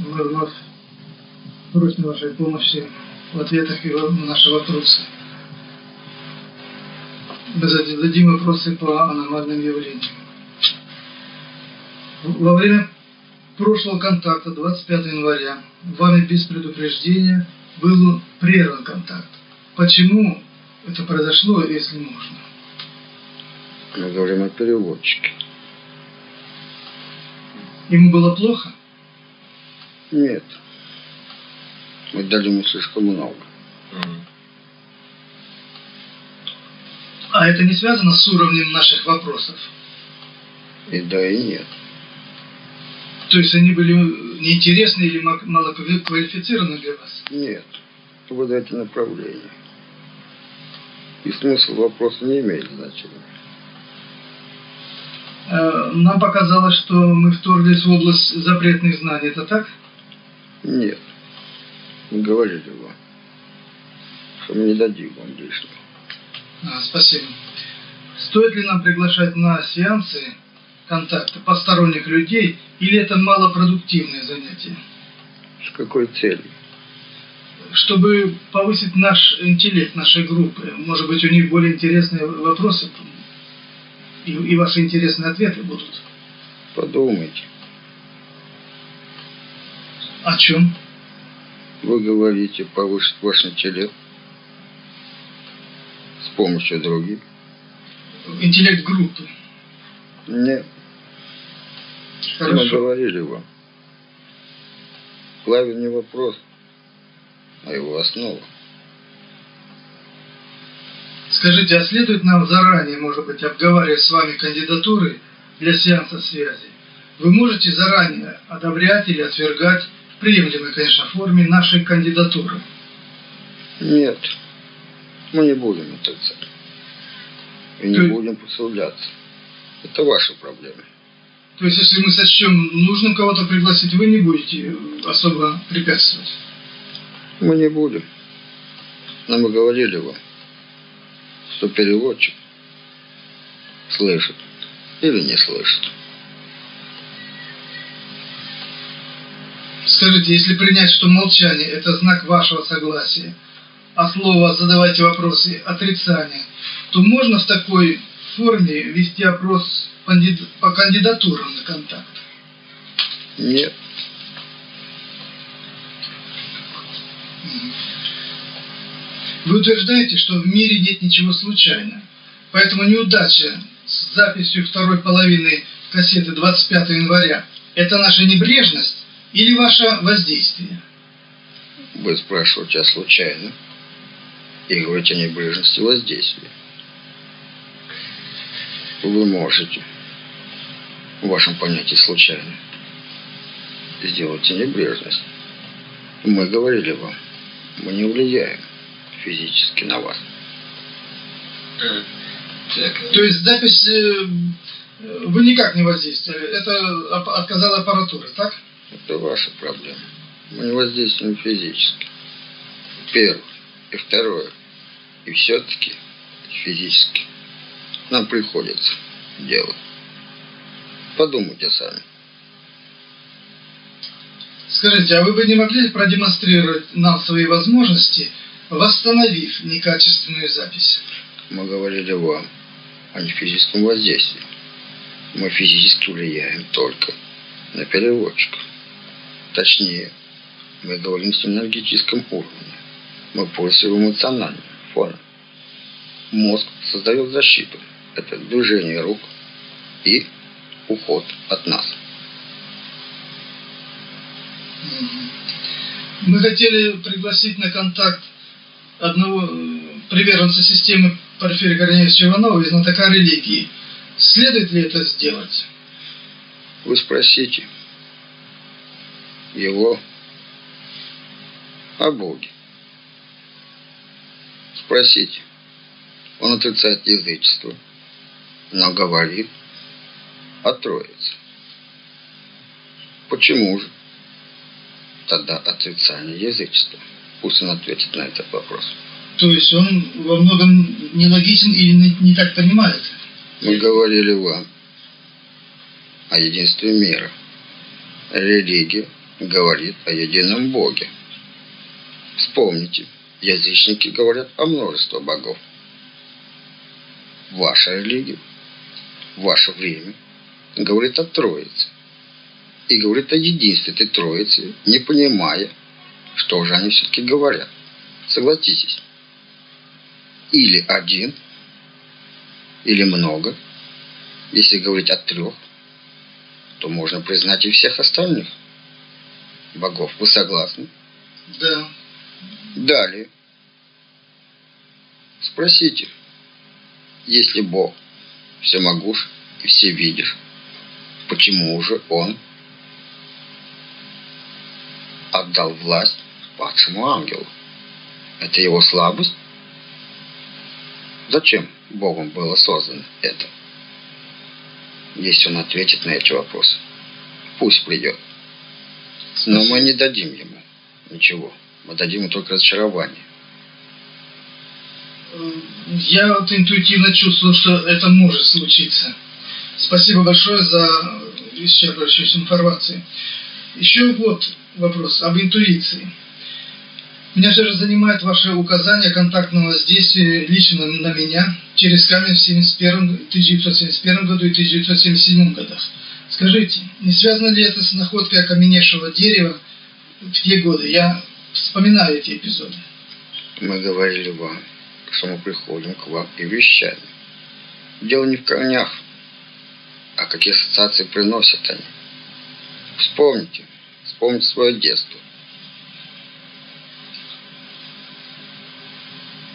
Мы вновь просим вашей помощи в ответах на наши вопросы. Мы зададим вопросы по аномальным явлениям. Во время прошлого контакта, 25 января, вами без предупреждения был прерван контакт. Почему это произошло, если можно? Мы говорим о переводчике. Ему было плохо? Нет. Мы дали ему слишком много. А это не связано с уровнем наших вопросов? И да, и нет. То есть они были неинтересны или малоквалифицированы для вас? Нет. Вот эти направления. И смысл вопроса не имеет значения. Э, нам показалось, что мы вторглись в область запретных знаний. Это так? Нет. Мы говорили вам, что мы не дадим вам лишнего. А, спасибо. Стоит ли нам приглашать на сеансы контакта посторонних людей, или это малопродуктивное занятие? С какой целью? Чтобы повысить наш интеллект нашей группы. Может быть, у них более интересные вопросы и, и ваши интересные ответы будут. Подумайте. О чем? Вы говорите повысить ваш интеллект с помощью других. Интеллект группы. Нет. Хорошо. Мы говорили вам. Главный не вопрос, а его основа. Скажите, а следует нам заранее, может быть, обговаривать с вами кандидатуры для сеанса связи? Вы можете заранее одобрять или отвергать приемлемой, конечно, форме нашей кандидатуры? Нет, мы не будем отрицать. И не Ты... будем посудляться. Это ваши проблемы. То есть, если мы сочтем нужным кого-то пригласить, вы не будете особо препятствовать? Мы не будем. Но мы говорили вам, что переводчик слышит или не слышит. Скажите, если принять, что молчание – это знак вашего согласия, а слово «задавайте вопросы» – отрицание, то можно в такой форме вести опрос по кандидатурам на контакт? Нет. Вы утверждаете, что в мире нет ничего случайного. Поэтому неудача с записью второй половины кассеты 25 января – это наша небрежность или ваше воздействие? Вы спрашиваете о случайном и говорите о небрежности воздействия. Вы можете в вашем понятии случайно сделать небрежность. Мы говорили вам, мы не влияем физически на вас. То есть запись э, вы никак не воздействовали? Это отказала аппаратура, так? Это ваша проблема. Мы не воздействуем физически. Первое. И второе. И все-таки физически нам приходится делать. Подумайте сами. Скажите, а вы бы не могли продемонстрировать нам свои возможности, восстановив некачественную запись? Мы говорили вам о нефизическом воздействии. Мы физически влияем только на переводчиков. Точнее, мы говорим с энергетическом уровне. Мы пользуем эмоциональным фоном. Мозг создает защиту. Это движение рук и уход от нас. Мы хотели пригласить на контакт одного э, приверженца системы Порфирия Корнеевича Иванова из знатока религии. Следует ли это сделать? Вы спросите его о Боге. Спросите. Он отрицает язычество, но говорит о Троице. Почему же тогда отрицание язычества? Пусть он ответит на этот вопрос. То есть он во многом нелогичен или не, не так понимает? Мы говорили вам о единстве мира. Религия говорит о едином Боге. Вспомните, язычники говорят о множестве богов. Ваша религия, ваше время говорит о Троице. И говорит о единстве этой Троицы, не понимая, что же они все-таки говорят. Согласитесь. Или один, или много. Если говорить о трех, то можно признать и всех остальных богов. Вы согласны? Да. Далее. Спросите, если Бог всемогущ и все видишь, почему же Он отдал власть падшему ангелу? Это его слабость? Зачем Богом было создано это? Если он ответит на эти вопросы, пусть придет. Но мы не дадим ему ничего. Мы дадим ему только разочарование. Я вот интуитивно чувствую, что это может случиться. Спасибо большое за исчерпывающую информацию. Еще вот вопрос об интуиции. Меня все же занимает ваше указание контактного воздействия лично на меня через камень в 71, 1971 году и 1977 годах. Скажите, не связано ли это с находкой окаменевшего дерева в те годы? Я вспоминаю эти эпизоды. Мы говорили вам, что мы приходим к вам и вещами. Дело не в корнях, а какие ассоциации приносят они. Вспомните, вспомните свое детство.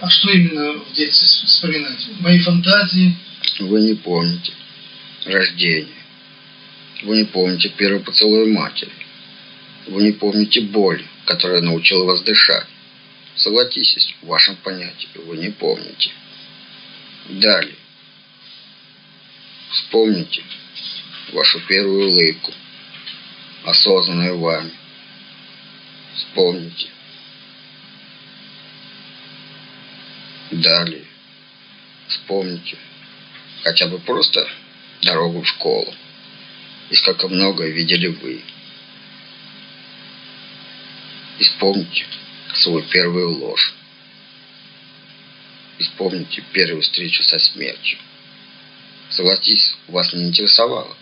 А что именно в детстве вспоминать? Мои фантазии? Вы не помните рождение. Вы не помните первый поцелуй матери. Вы не помните боль, которая научила вас дышать. Согласитесь, в вашем понятии вы не помните. Далее. Вспомните вашу первую улыбку, осознанную вами. Вспомните. Далее. Вспомните хотя бы просто дорогу в школу. И сколько много видели вы. И вспомните свою первую ложь. И вспомните первую встречу со смертью. Согласитесь, вас не интересовало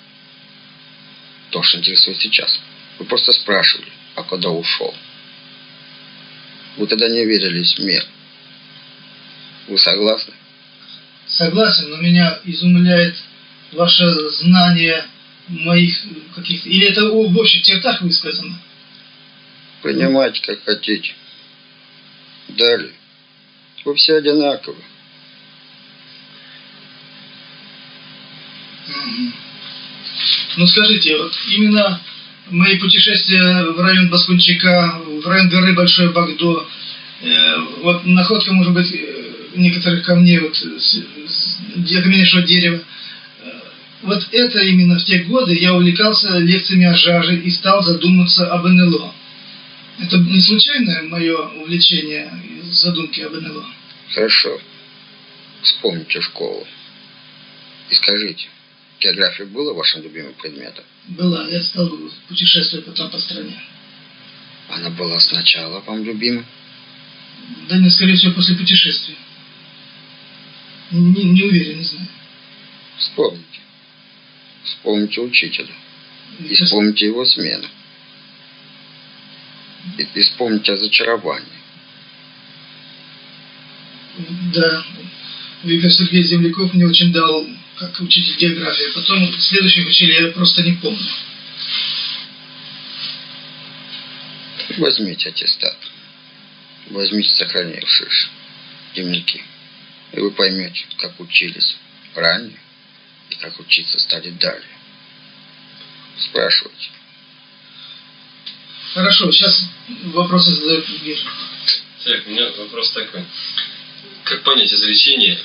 то, что интересует сейчас. Вы просто спрашивали, а куда ушел. Вы тогда не верили в смерть. Вы согласны? Согласен, но меня изумляет ваше знание моих каких-то... Или это в общих чертах высказано? Понимаете, как хотите. Далее. Вы все одинаковы. Ну скажите, вот именно мои путешествия в район Баскунчика, в район горы Большое Багдо, э, вот находка, может быть, некоторых камней, вот, окаменевшего дерева, э, вот это именно в те годы я увлекался лекциями о жаже и стал задуматься об НЛО. Это не случайное мое увлечение задумки об НЛО? Хорошо. Вспомните школу. И скажите, география была вашим любимым предметом? Была. Я стал путешествовать потом по стране. Она была сначала вам любима? Да нет, скорее всего, после путешествия. Не, не уверен, не знаю. Вспомните. Вспомните учителя. И вспомните его смену. И, и вспомните разочарование. Да. Виктор Сергеевич Земляков мне очень дал как учитель географии. Потом следующих учителей я просто не помню. Возьмите аттестат. Возьмите сохранившиеся дневники. И вы поймете, как учились ранее и как учиться стали далее. Спрашивайте. Хорошо, сейчас вопросы задают Вижу. Так, у меня вопрос такой. Как понять изречение,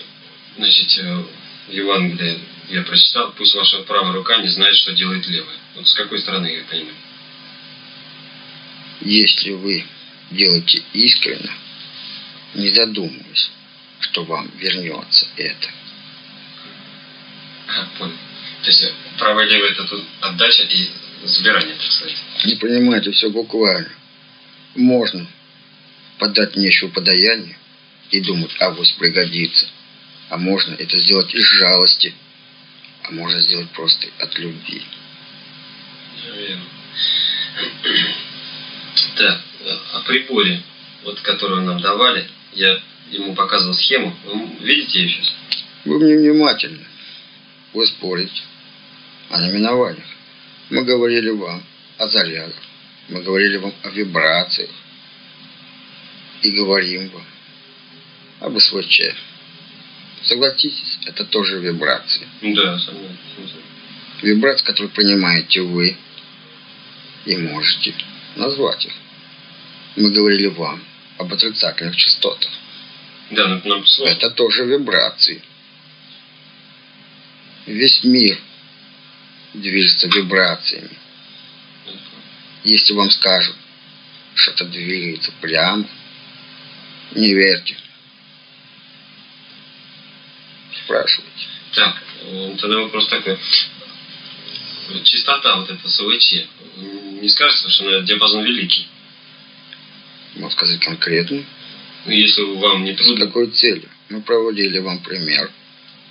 значит, э, в Евангелии я прочитал, пусть ваша правая рука не знает, что делает левая. Вот с какой стороны я понимаю? Если вы делаете искренне, не задумываясь, что вам вернется это. А, понял. То есть правая и левая это тут отдача и забирание, так сказать. Не понимаете все буквально. Можно подать нечего подаяние и думать, а авось пригодится. А можно это сделать из жалости, а можно сделать просто от любви. Верно. Так, о приборе, вот которую нам давали, я ему показывал схему. Вы видите ее сейчас? Вы мне внимательны. Вы спорите о наименованиях. Мы говорили вам о зарядах. Мы говорили вам о вибрациях. И говорим вам об СВЧ. Согласитесь, это тоже вибрации. Да, согласен. Вибрации, которые понимаете вы и можете назвать их. Мы говорили вам об отрицательных частотах. Да, но нам сложно. Это тоже вибрации. Весь мир движется вибрациями. Если вам скажут, что это двигается прямо, не верьте. Спрашивайте. Так, э, тогда вопрос такой. Частота вот эта СВЧ, не скажется, что она диапазон великий? Можно сказать конкретно. Ну, если вам не С трудно. какой целью? Мы проводили вам пример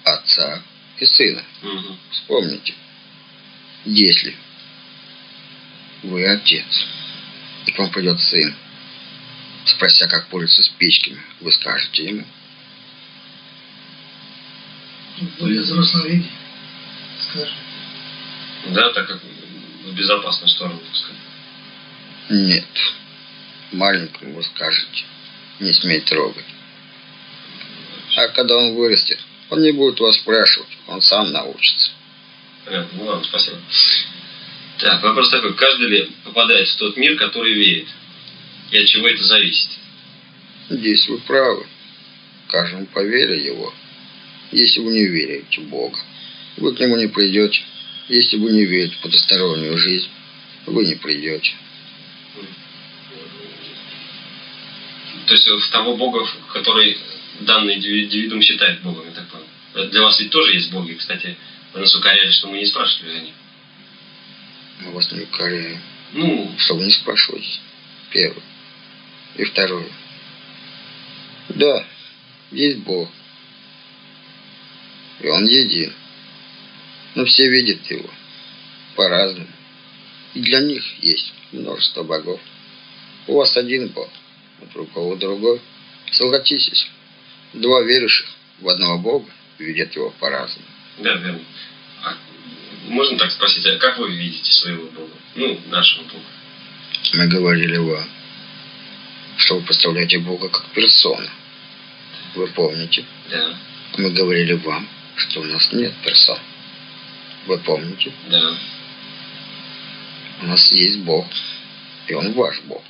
отца и сына. Мгм. Вспомните, если вы отец, и к вам придет сын, спрося, как пользоваться спичками, вы скажете ему, В более взрослом виде. Скажем. Да, так как в безопасную сторону, так сказать. нет. Маленькому вы скажете, не смей трогать. А когда он вырастет, он не будет вас спрашивать, он сам научится. Понятно. Ну ладно, спасибо. Так, вопрос такой. Каждый ли попадает в тот мир, который верит? И от чего это зависит? Здесь вы правы. Каждому по вере его. Если вы не верите в Бога, вы к нему не придете. Если вы не верите в потустороннюю жизнь, вы не придете. То есть в того Бога, который данный индиви- индивидуум считает Богом, я так понял. Для вас ведь тоже есть боги, кстати. Вы нас укоряли, что мы не спрашивали о них. Мы вас не укоряем. Ну, Что вы не спрашиваете? Первое. И второе. Да, есть Бог. И Он един. Но все видят Его по-разному. И для них есть множество богов. У вас один Бог, у другого другой. Согласитесь, два верующих в одного Бога видят Его по-разному. да, верно. А можно так спросить, а как вы видите своего Бога? Ну, нашего Бога. Мы говорили вам, что вы представляете Бога как персона. Вы помните? Да, Мы говорили вам, что у нас нет персон. Вы помните? да. У нас есть Бог, и Он ваш Бог.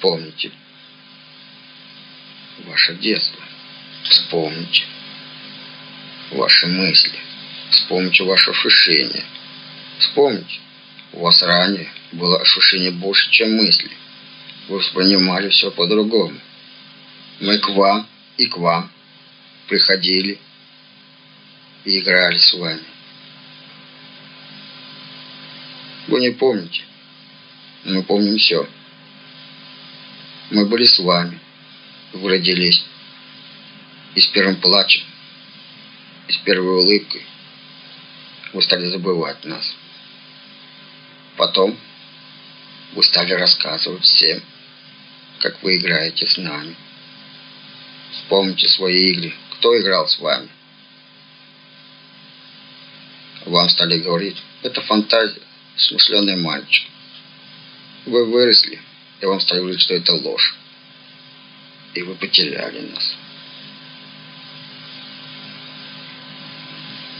Вспомните ваше детство. Вспомните ваши мысли. Вспомните ваше ощущение. Вспомните, у вас ранее было ощущение больше, чем мысли. Вы воспринимали все по-другому. Мы к вам и к вам приходили и играли с вами. Вы не помните. Мы помним все. Мы были с вами. Вы родились. И с первым плачем, и с первой улыбкой вы стали забывать нас. Потом вы стали рассказывать всем, как вы играете с нами. Вспомните свои игры. Кто играл с вами? Вам стали говорить, это фантазия, смышленый мальчик. Вы выросли, и вам говорить, что это ложь. И вы потеряли нас.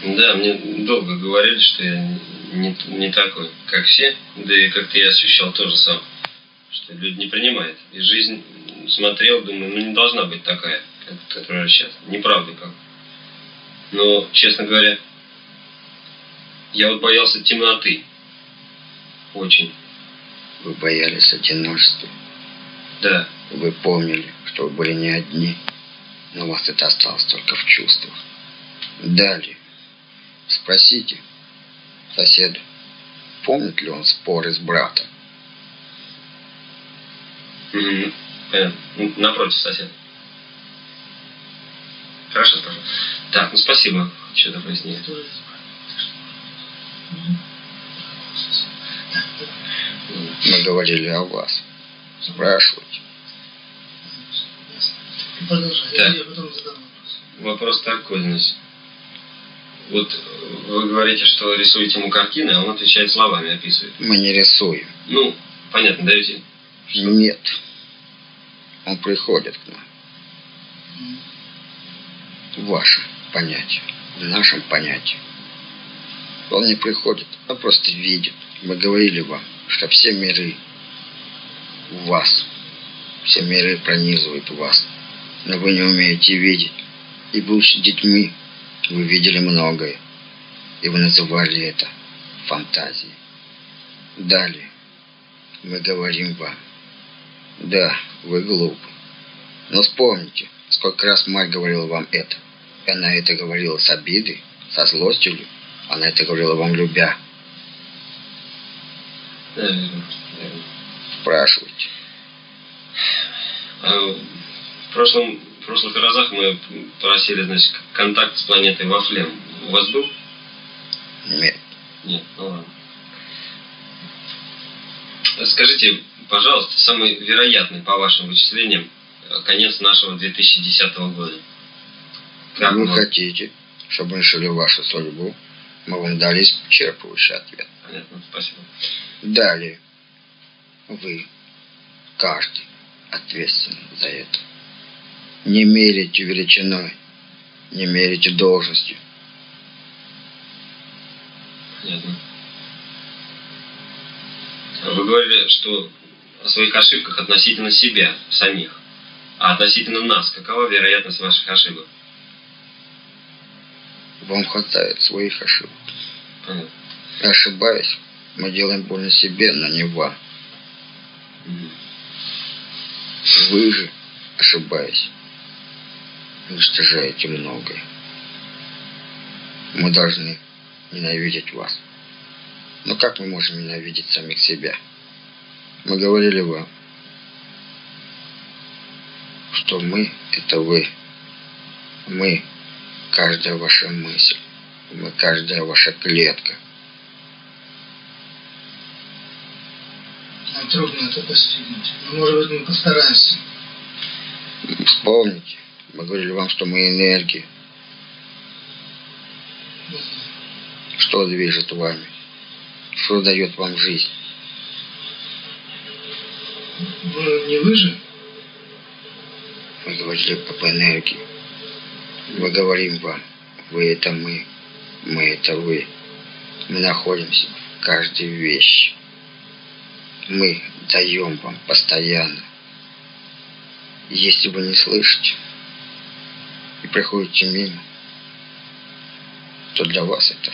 Да, мне долго говорили, что я не, не такой, как все. Да и как-то я ощущал тоже сам, что люди не принимают. И жизнь смотрел, думаю, ну не должна быть такая, как, которая сейчас. Неправда как. Но, честно говоря, я вот боялся темноты. Очень. Вы боялись одиночества. Да. Вы помнили, что вы были не одни, но у вас это осталось только в чувствах. Далее. Спросите соседа, помнит ли он споры с братом? Понятно. Ну, Напротив сосед. Хорошо, скажу. Так, ну спасибо. Что-то пояснили. Я тоже Мы говорили о вас. Спрашивайте. Так. Вопрос. Такой, значит. Вот вы говорите, что рисуете ему картины, а он отвечает словами, описывает. Мы не рисуем. Ну, понятно, даете. Что? Нет. Он приходит к нам. В вашем понятии. В нашем понятии. Он не приходит, а просто видит. Мы говорили вам, что все миры в вас. Все миры пронизывают вас. Но вы не умеете видеть. И будучи детьми, вы видели многое. И вы называли это фантазией. Далее мы говорим вам. Да, вы глупы. Но вспомните, сколько раз мать говорила вам это. И она это говорила с обидой, со злостью. Она это говорила вам любя. Верно. Спрашивайте. А В прошлом, в прошлых разах мы просили, значит, контакт с планетой Вафлем. У вас был? Нет. Нет, ну ладно. Скажите, пожалуйста, самый вероятный, по вашим вычислениям, э, конец нашего 2010 года. Как вы вам? хотите, чтобы решили вашу судьбу, мы вам дали исчерпывающий ответ. Понятно, спасибо. Далее. Вы, каждый, ответственны за это. Не мерите величиной, не мерите должностью. Понятно. А Вы говорили, что о своих ошибках относительно себя, самих. А относительно нас, какова вероятность ваших ошибок? Вам хватает своих ошибок. Понятно. Ошибаясь, мы делаем больно себе, но не вам. Вы же, ошибаясь, уничтожаете многое. Мы должны ненавидеть вас. Но как мы можем ненавидеть самих себя? Мы говорили вам, что мы — это вы. Мы — каждая ваша мысль. Мы — каждая ваша клетка. Нам трудно это постигнуть. Но, может быть, мы постараемся. Вспомните, мы говорили вам, что мы энергия. Что движет вами? Что дает вам жизнь? Ну, не вы же? Мы говорили об энергии. Мы говорим вам, вы это мы, мы это вы. Мы находимся в каждой вещи. Мы даем вам постоянно. Если вы не слышите и приходите мимо, то для вас это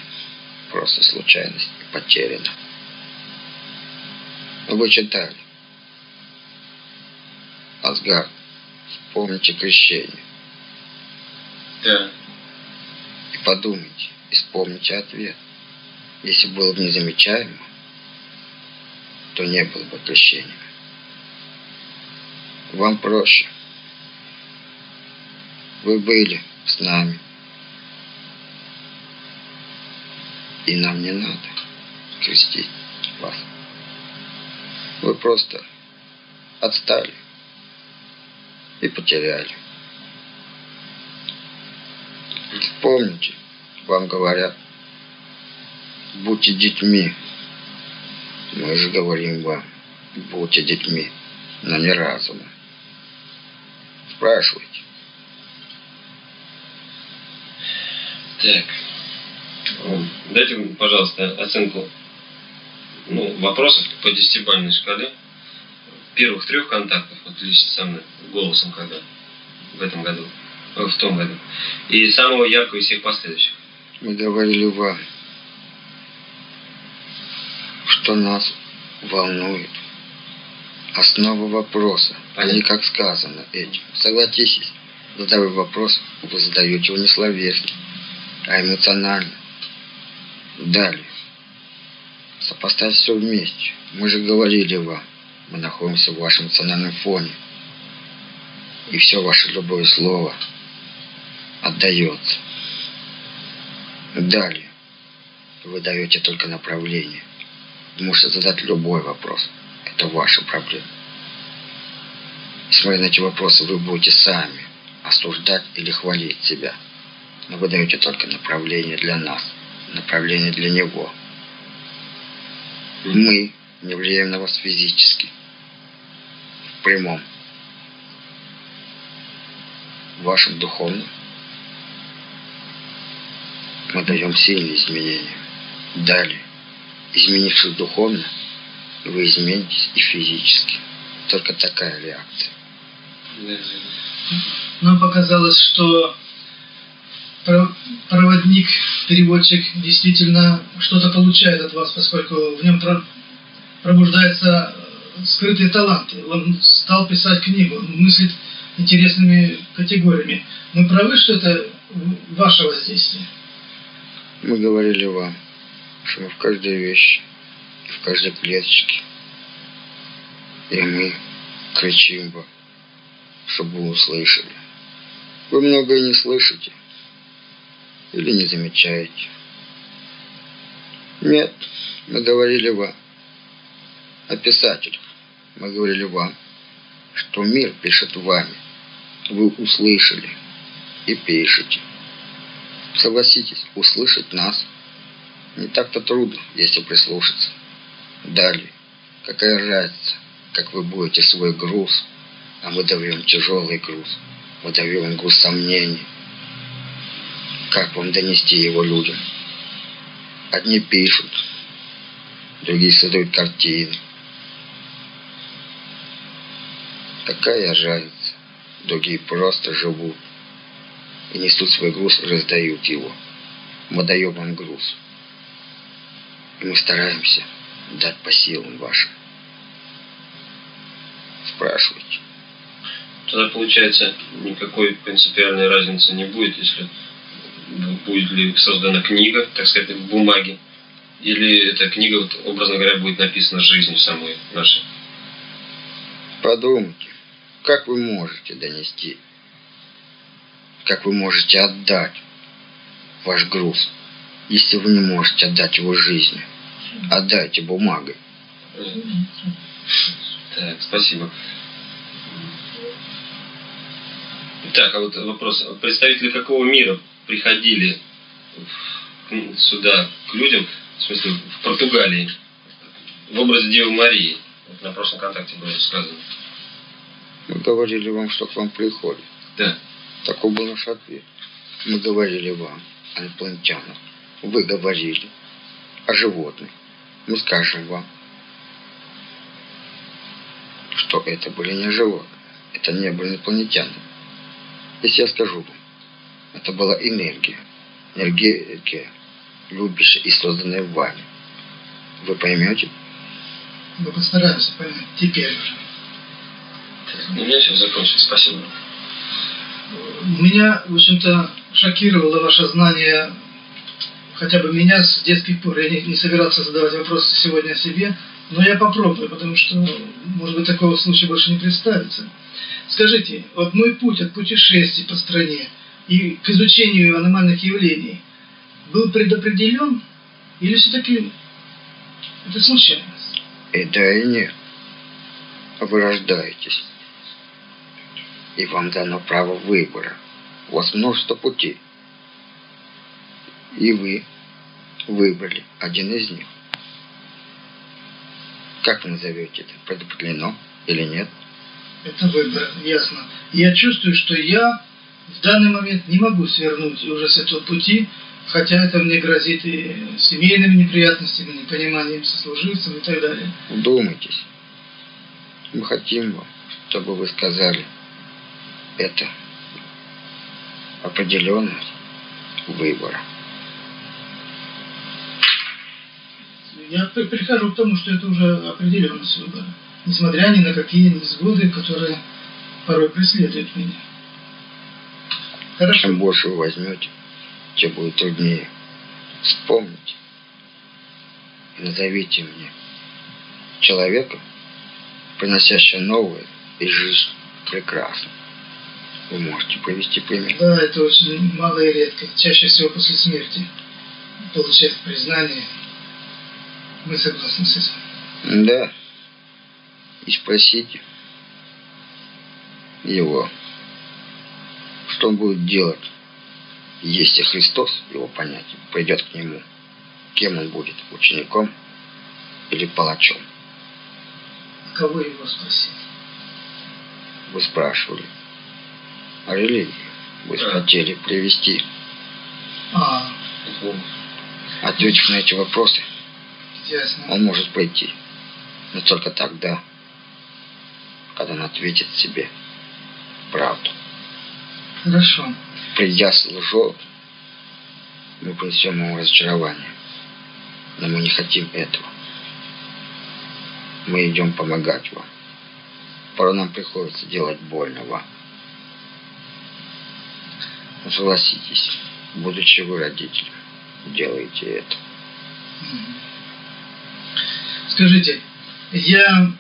просто случайность и потеряно. Но вы читали. Асгард, вспомните крещение. Да. И подумайте, и вспомните ответ. Если было бы незамечаемо, то не было бы крещения. Вам проще. Вы были с нами. И нам не надо крестить вас. Вы просто отстали и потеряли. Помните, вам говорят, будьте детьми. Мы же говорим вам, будьте детьми, но не разумом. Спрашивайте. Так. М, Дайте, пожалуйста, оценку ну, вопросов по десятибалльной шкале. Первых трех контактов, вот лично со мной, голосом когда, в этом году, в том году. И самого яркого из всех последующих. Мы говорили вам, что нас волнует. Основа вопроса, а не как сказано этим. Согласитесь, задавая вопрос, вы задаете его не словесно, а эмоционально. Далее. Сопо- поставить все вместе. Мы же говорили вам, мы находимся в вашем национальном фоне. И все ваше любое слово отдается. Далее вы даете только направление. Можете задать любой вопрос. Это ваша проблема. Смотря на эти вопросы, вы будете сами осуждать или хвалить себя. Но вы даете только направление для нас, направление для него. Мы не влияем на вас физически, в прямом, в вашем духовном. Мы даем сильные изменения. Далее, изменившись духовно, вы изменитесь и физически. Только такая реакция. Нам показалось, что проводник, переводчик действительно что-то получает от вас, поскольку в нем пробуждается скрытые таланты. Он стал писать книгу, он мыслит интересными категориями. Мы правы, что это ваше воздействие? Мы говорили вам, что мы в каждой вещи, в каждой клеточке. И мы кричим вам, чтобы вы услышали. Вы многое не слышите или не замечаете. Нет, мы говорили вам о писателях. Мы говорили вам, что мир пишет вами. Вы услышали и пишете. Согласитесь, услышать нас не так-то трудно, если прислушаться. Далее, какая разница, как вы будете свой груз, а мы даем тяжелый груз, мы даем груз сомнений. Как вам донести его людям? Одни пишут, другие создают картины. Какая разница? Другие просто живут и несут свой груз раздают его. Мы даем вам груз. И мы стараемся дать по силам вашим. Спрашивайте. Тогда, получается, никакой принципиальной разницы не будет, если будет ли создана книга, так сказать, в бумаге, или эта книга, вот, образно говоря, будет написана жизнью самой нашей. Подумайте, как вы можете донести как вы можете отдать ваш груз, если вы не можете отдать его жизнью? Отдайте бумагой. Так, спасибо. Так, а вот вопрос. Представители какого мира приходили сюда к людям, в смысле, в Португалии, в образе Девы Марии? Вот на прошлом контакте было сказано. Мы говорили вам, что к вам приходят. Да. Такой был наш ответ. Мы говорили вам, инопланетянам. Вы говорили о животных. Мы скажем вам, что это были не животные. Это не были инопланетяне. Если я скажу вам, это была энергия. Энергия, любящая и созданная вами. Вы поймете? Мы постараемся понять. Теперь уже. У меня все закончилось. Спасибо меня, в общем-то, шокировало ваше знание, хотя бы меня с детских пор. Я не, не собирался задавать вопросы сегодня о себе, но я попробую, потому что, может быть, такого случая больше не представится. Скажите, вот мой путь от путешествий по стране и к изучению аномальных явлений был предопределен или все-таки это случайность? И да, и нет. Вы рождаетесь и вам дано право выбора. У вас множество путей. И вы выбрали один из них. Как вы назовете это? Предопределено или нет? Это выбор, ясно. Я чувствую, что я в данный момент не могу свернуть уже с этого пути, хотя это мне грозит и семейными неприятностями, непониманием сослуживцем и так далее. Думайтесь. Мы хотим вам, чтобы вы сказали – это определенность выбора. Я прихожу к тому, что это уже определенность выбора, несмотря ни на какие невзгоды, которые порой преследуют меня. Хорошо. Чем больше вы возьмете, тем будет труднее. Вспомните, назовите мне человека, приносящего новое и жизнь прекрасно. Вы можете привести пример? Да, это очень мало и редко. Чаще всего после смерти получает признание. Мы согласны с этим. Да. И спросите его, что он будет делать, если Христос, его понятие, придет к нему. Кем он будет, учеником или палачом? Кого его спросить? Вы спрашивали о религии. Вы Да. хотели привести. А, Ответив на эти вопросы, ясно. он может пойти. Но только тогда, когда он ответит себе правду. Хорошо. Придя с лжой, мы принесем ему разочарование. Но мы не хотим этого. Мы идем помогать вам. Порой нам приходится делать больно вам. Согласитесь, будучи вы родителем, делаете это. Скажите, я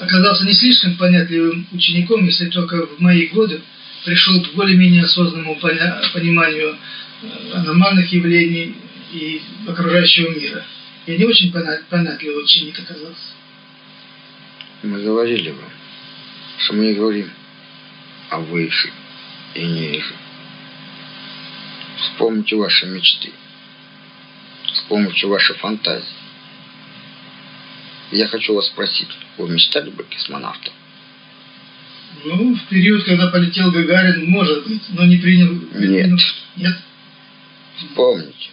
оказался не слишком понятливым учеником, если только в мои годы пришел к более-менее осознанному пониманию э, аномальных явлений и окружающего мира. Я не очень понятливый ученик оказался. Мы говорили вам, что мы не говорим о выше и ниже. Вспомните ваши мечты. Вспомните ваши фантазии. Я хочу вас спросить, вы мечтали бы космонавтом? Ну, в период, когда полетел Гагарин, может быть, но не принял... Нет. Нет? Вспомните.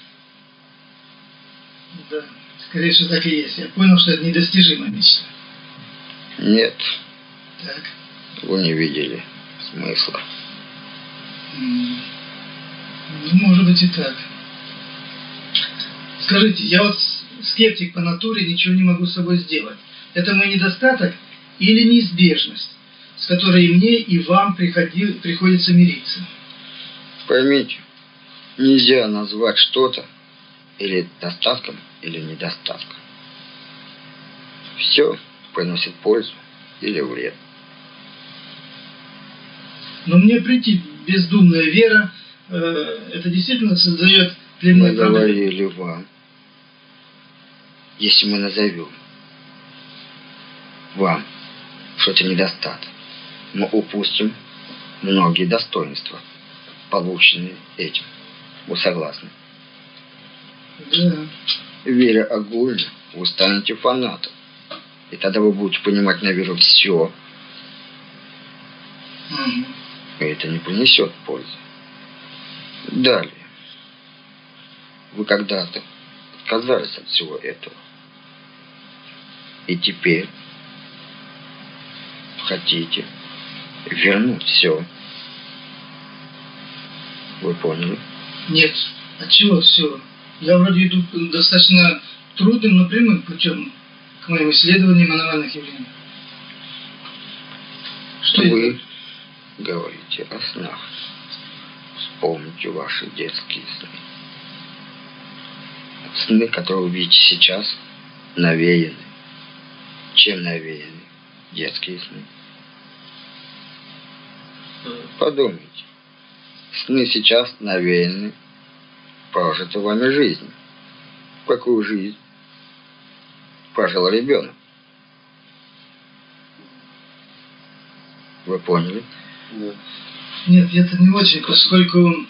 Да, скорее всего, так и есть. Я понял, что это недостижимая мечта. Нет, Так. вы не видели смысла. Ну, может быть и так. Скажите, я вот скептик по натуре, ничего не могу с собой сделать. Это мой недостаток или неизбежность, с которой и мне, и вам приходи- приходится мириться? Поймите, нельзя назвать что-то или достатком, или недостатком. Все приносит пользу или вред. Но мне прийти бездумная вера, это действительно создает для Мы проблемы. говорили вам, если мы назовем вам, что это недостаток, мы упустим многие достоинства, полученные этим. Вы согласны? Да. Веря огульно, вы станете фанатом. И тогда вы будете понимать на веру все, Мгм. и это не принесет пользы. Далее. Вы когда-то отказались от всего этого. И теперь хотите вернуть все. Вы поняли? Нет. От чего все? Я вроде иду достаточно трудным, но прямым путем к моим исследованиям аномальных явлений. Что Вы это? говорите о снах. Вспомните ваши детские сны. Сны, которые вы видите сейчас, навеяны. Чем навеяны детские сны? Подумайте. Сны сейчас навеяны прожитой вами жизнью. Какую жизнь прожил ребенок? Вы поняли? Да. Нет, это не очень, поскольку,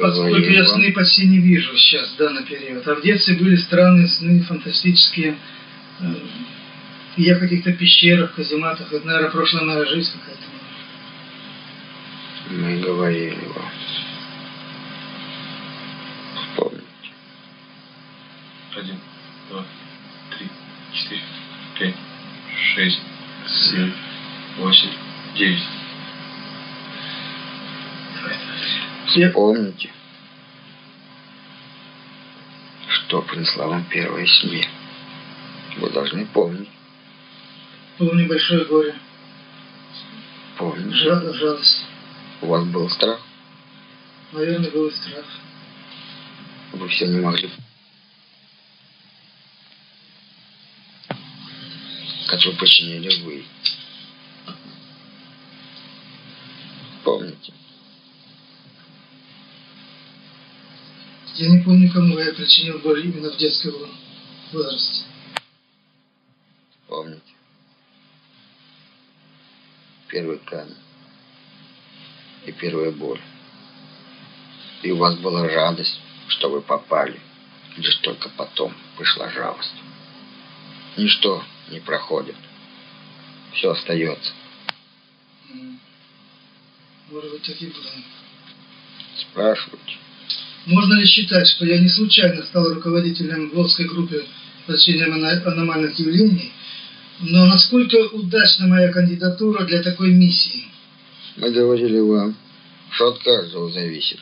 поскольку я сны почти не вижу сейчас, в данный период. А в детстве были странные сны, фантастические. Э, и Я в каких-то пещерах, казематах. Это, наверное, прошлая моя жизнь какая-то. Мы говорили вам. Вспомните. Один, два, три, четыре, пять, шесть, семь, восемь, девять. Я- Вспомните, что принесла вам первая смерть. Вы должны помнить. Помню большое горе, Помните. жал- жалость. У вас был страх. Наверное, был страх. Вы все не могли которую причинили вы. Помните? Я не помню, кому я причинил боль именно в детском возрасте. Помните? Первый камень и первая боль. И у вас была радость, что вы попали. Лишь только потом пришла жалость. Ничто не проходит. Все остается. Может быть, так и было. Спрашивайте. Можно ли считать, что я не случайно стал руководителем Волжской группы изучению аномальных явлений, но насколько удачна моя кандидатура для такой миссии? Мы говорили вам, что от каждого зависит.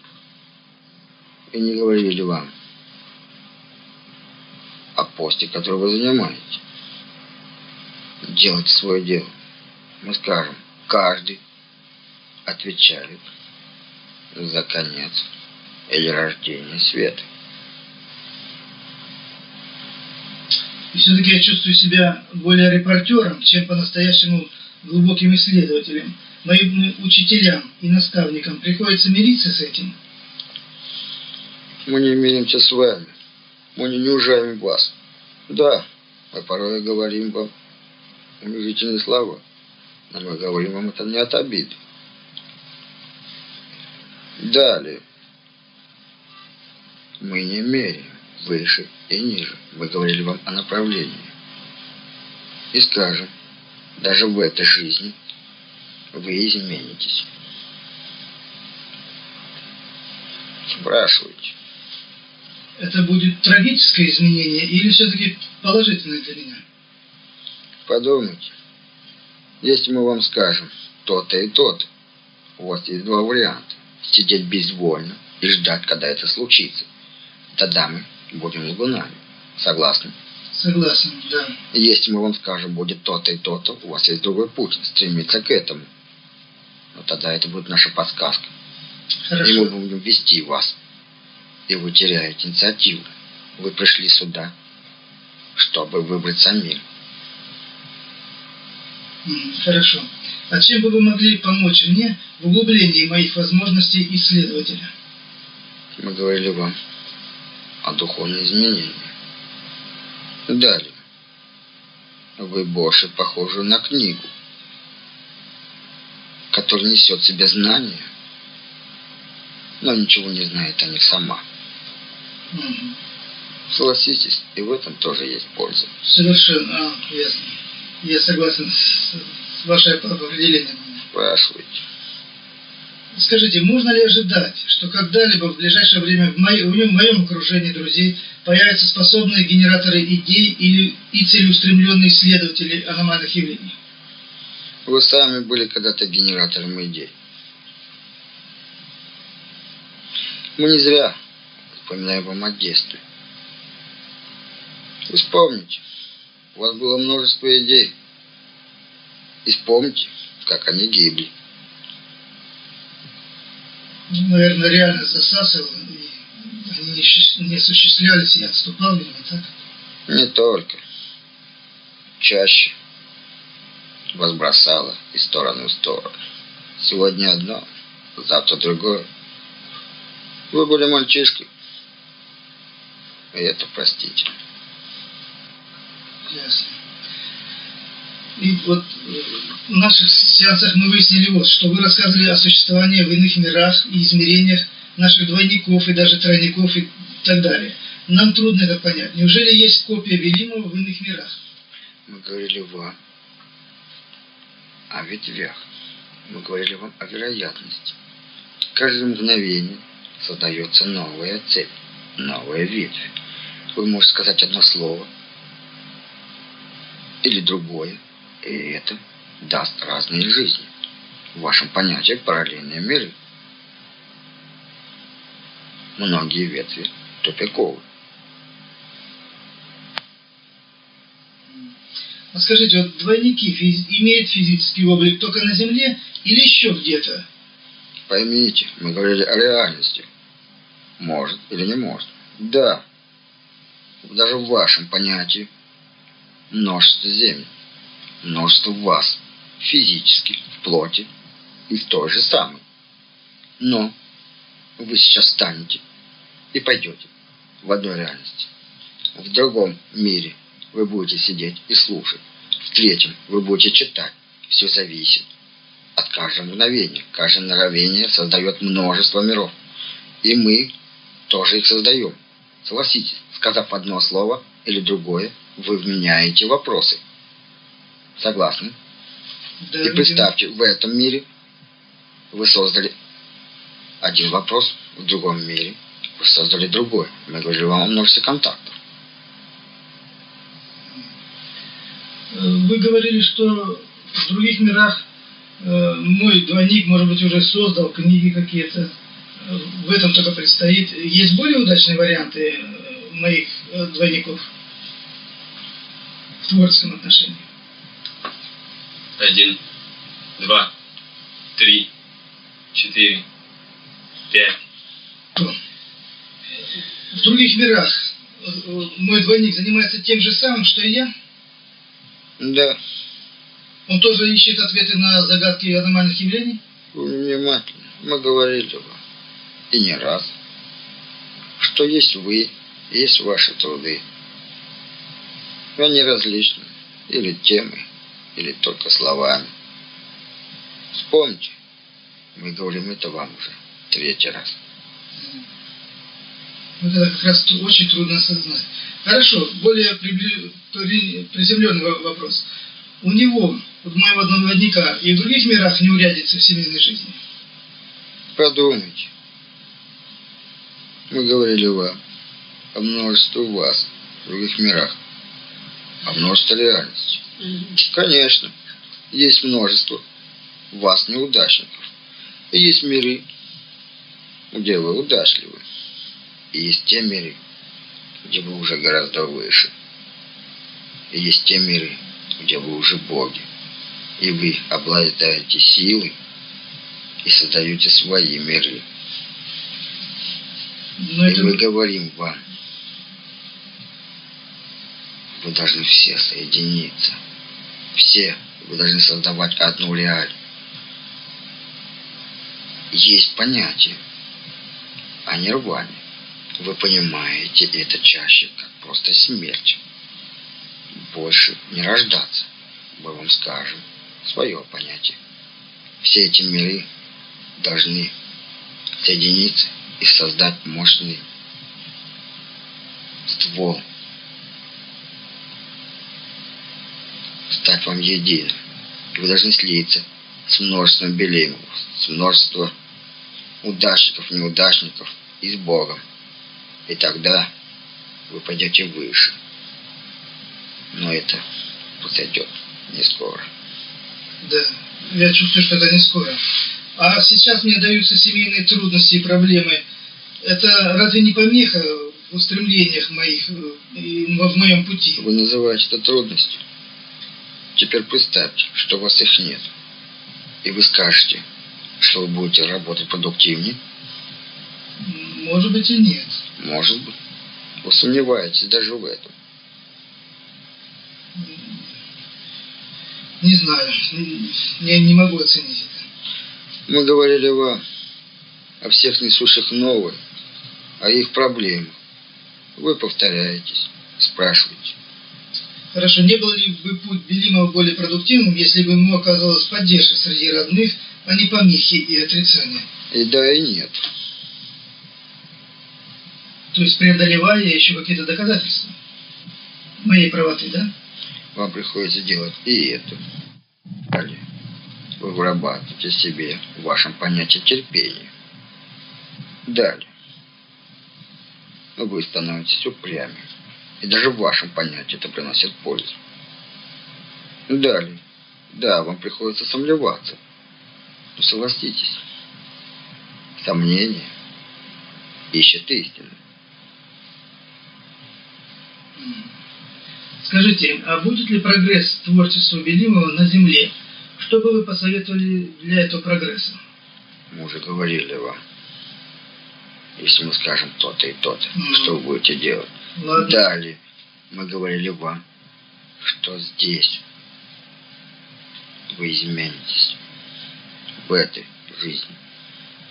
И не говорили вам о посте, который вы занимаете. Делайте свое дело. Мы скажем, каждый отвечает за конец или рождение света. И все-таки я чувствую себя более репортером, чем по-настоящему глубоким исследователем. Моим учителям и наставникам приходится мириться с этим. Мы не миримся с вами. Мы не унижаем вас. Да, мы порой говорим вам унижительные слова, но мы говорим вам это не от обиды. Далее. Мы не меряем выше и ниже. Мы говорили вам о направлении. И скажем, даже в этой жизни вы изменитесь. Спрашивайте. Это будет трагическое изменение или все-таки положительное для меня? Подумайте. Если мы вам скажем то-то и то-то, у вас есть два варианта. Сидеть безвольно и ждать, когда это случится. Тогда мы будем лгунами. Согласны? Согласен, да. Если мы вам скажем, будет то-то и то-то, у вас есть другой путь, стремиться к этому. Но тогда это будет наша подсказка. Хорошо. И мы будем вести вас. И вы теряете инициативу. Вы пришли сюда, чтобы выбрать самим. Хорошо. А чем бы вы могли помочь мне в углублении моих возможностей исследователя? Мы говорили вам о духовном изменении. Далее. Вы больше похожи на книгу, которая несет в себе знания, но ничего не знает о них сама. Угу. Согласитесь, и в этом тоже есть польза. Совершенно, а, ясно. Я согласен с, с вашей определением. Спрашивайте. Скажите, можно ли ожидать, что когда-либо в ближайшее время в, моей, в моем окружении друзей появятся способные генераторы идей или и целеустремленные исследователи аномальных явлений? Вы сами были когда-то генератором идей. Мы не зря вспоминаем вам о детстве. Вы вспомните, у вас было множество идей. И вспомните, как они гибли. Наверное, реальность засасывала, и они не осуществлялись, и отступал, видимо, так? Не только. Чаще вас бросало из стороны в сторону. Сегодня одно, завтра другое. Вы были мальчишкой. И это простите. Ясно. И вот э, в наших сеансах мы выяснили вот, что вы рассказывали о существовании в иных мирах и измерениях наших двойников и даже тройников и так далее. Нам трудно это понять. Неужели есть копия Велимова в иных мирах? Мы говорили вам о ветвях. Мы говорили вам о вероятности. Каждое мгновение создается новая цепь, новая ветвь. Вы можете сказать одно слово или другое, и это даст разные жизни. В вашем понятии параллельные миры. Многие ветви тупиковы. А скажите, вот двойники физ... имеют физический облик только на Земле или еще где-то? Поймите, мы говорили о реальности. Может или не может. Да. Даже в вашем понятии множество земель. Множество вас, физически, в плоти и в той же самой. Но вы сейчас встанете и пойдете в одной реальности. В другом мире вы будете сидеть и слушать. В третьем вы будете читать. Все зависит от каждого мгновения. Каждое мгновение создает множество миров. И мы тоже их создаем. Согласитесь, сказав одно слово или другое, вы вменяете вопросы. Согласны? Да, И представьте, в этом мире вы создали один вопрос, в другом мире вы создали другой. Мы говорили вам о множестве контактов. Э, Вы говорили, что в других мирах э, мой двойник, может быть, уже создал книги какие-то. Э, В этом только предстоит. Есть более удачные варианты э, моих двойников в творческом отношении? Один, два, три, четыре, пять. В других мирах э, э, мой двойник занимается тем же самым, что и я. Да, Он тоже ищет ответы на загадки аномальных явлений. вы внимательны. Мы говорили вам. И не раз. Что есть вы, есть ваши труды. Они различны. Или темы, или только словами. Вспомните. Мы говорим это вам уже третий раз. Вот это как раз очень трудно осознать. Хорошо, более прибли- приземленный во- вопрос. У него, у моего двойника, и в других мирах неурядицы в семейной жизни. Подумайте. Мы говорили вам о множестве вас в других мирах, о множестве реальностей. Конечно, есть множество вас неудачников. И есть миры, где вы удачливы. И есть те миры, где вы уже гораздо выше. И есть те миры, где вы уже боги. И вы обладаете силой и создаете свои миры. Но И это... мы говорим вам, вы должны все соединиться. Все. Вы должны создавать одну реаль. Есть понятие о нирване. Вы понимаете это чаще, как просто смерть. Больше не рождаться. Мы вам скажем свое понятие. Все эти миры должны соединиться и создать мощный ствол. Стать вам единым. И вы должны слиться с множеством белимов, с множеством удачников, неудачников и с Богом. И тогда вы пойдете выше. Но это произойдет не скоро. Да, я чувствую, что это не скоро. А сейчас мне даются семейные трудности и проблемы. Это разве не помеха в устремлениях моих э, и в моем пути? Вы называете это трудностью. Теперь представьте, что у вас их нет. И вы скажете, что вы будете работать продуктивнее. Может быть и нет. Может быть. Вы сомневаетесь даже в этом. Не знаю, не, не могу оценить это. Мы говорили вам о всех несущих новое, о их проблемах. Вы повторяетесь, спрашиваете. Хорошо, не был ли бы путь Белимова более продуктивным, если бы ему оказалась поддержка среди родных, а не помехи и отрицания? И да, и нет. То есть преодолевая еще какие-то доказательства моей правоты, да? Вам приходится делать и это. Далее. Вы вырабатываете себе в вашем понятии терпения. Далее. Вы становитесь упрямее. И даже в вашем понятии это приносит пользу. Далее. Да, вам приходится сомневаться. Но согласитесь. Сомнение ищет истину. Скажите, а будет ли прогресс творчества Белимова на Земле? Что бы вы посоветовали для этого прогресса? Мы уже говорили вам. Если мы скажем то-то и то-то, Мгм. что вы будете делать? Ладно. Далее мы говорили вам, что здесь вы изменитесь. В этой жизни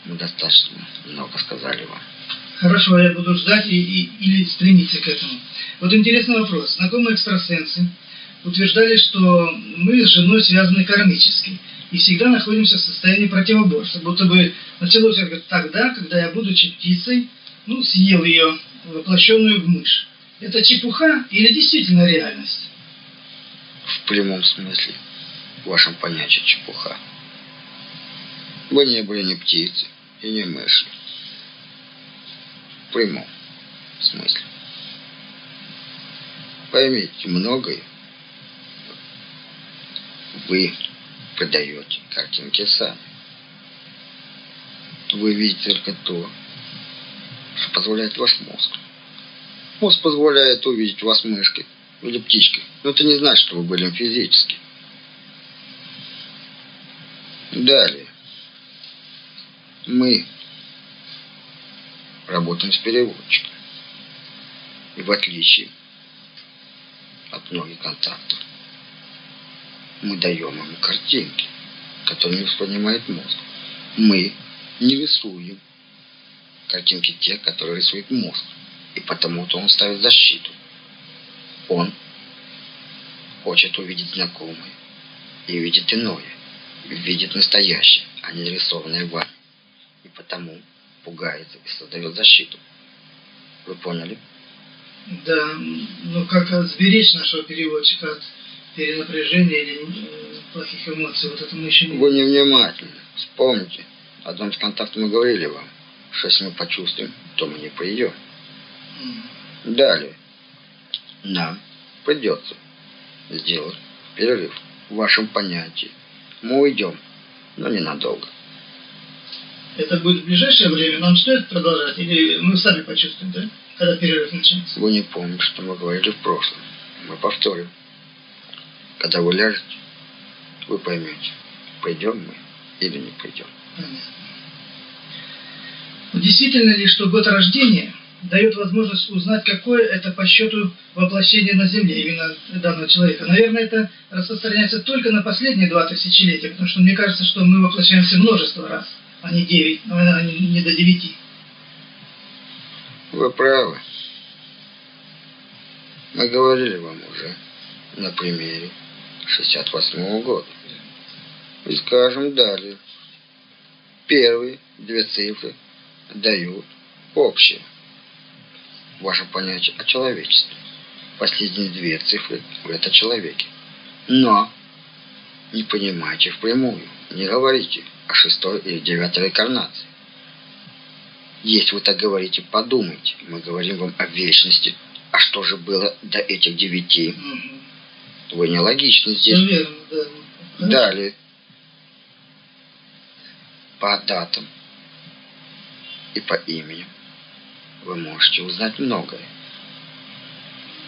мы достаточно много сказали вам. Хорошо, я буду ждать и, и, или стремиться к этому. Вот интересный вопрос. Знакомые экстрасенсы утверждали, что мы с женой связаны кармически и всегда находимся в состоянии противоборства. Будто бы началось это тогда, когда я, будучи птицей, ну, съел ее, воплощенную в мышь. Это чепуха или действительно реальность? В прямом смысле в вашем понятии чепуха. Вы не были ни птицей и не мышью. В прямом смысле. Поймите, многое вы продаете картинки сами. Вы видите только то, что позволяет ваш мозг. Мозг позволяет увидеть вас мышкой или птичкой. Но это не значит, что вы были физически. Далее. Мы работаем с переводчиком. И в отличие от многих контактов, мы даем ему картинки, которые не воспринимает мозг. Мы не рисуем картинки те, которые рисует мозг. И потому-то он ставит защиту. Он хочет увидеть знакомое и видит иное, видит настоящее, а не нарисованное вами. И потому пугается и создает защиту. Вы поняли? Да, ну как сберечь нашего переводчика от перенапряжения или плохих эмоций, вот это мы еще не... Вы невнимательны. Вспомните, о одном из контактов мы говорили вам, что если мы почувствуем, то мы не пойдем. Mm. Далее. Нам придется сделать перерыв в вашем понятии. Мы уйдем, но ненадолго. Это будет в ближайшее время? Нам стоит продолжать? Или мы сами почувствуем, да? Когда перерыв начнется? Вы не помните, что мы говорили в прошлом. Мы повторим. Когда вы ляжете, вы поймете, пойдем мы или не пойдем. Понятно. Действительно ли, что год рождения дает возможность узнать, какое это по счету воплощение на Земле именно данного человека? Наверное, это распространяется только на последние два тысячелетия, потому что мне кажется, что мы воплощаемся множество раз, а не девять, а не до девяти. Вы правы. Мы говорили вам уже на примере 68 -го года. И скажем далее. Первые две цифры дают общее ваше понятие о человечестве. Последние две цифры – это человеке. Но не понимайте впрямую, не говорите о шестой или девятой реинкарнации. Если вы так говорите, подумайте. Мы говорим вам о вечности. А что же было до этих девяти? Угу. Вы нелогичны здесь. Верно, да. Далее. По датам и по имени вы можете узнать многое.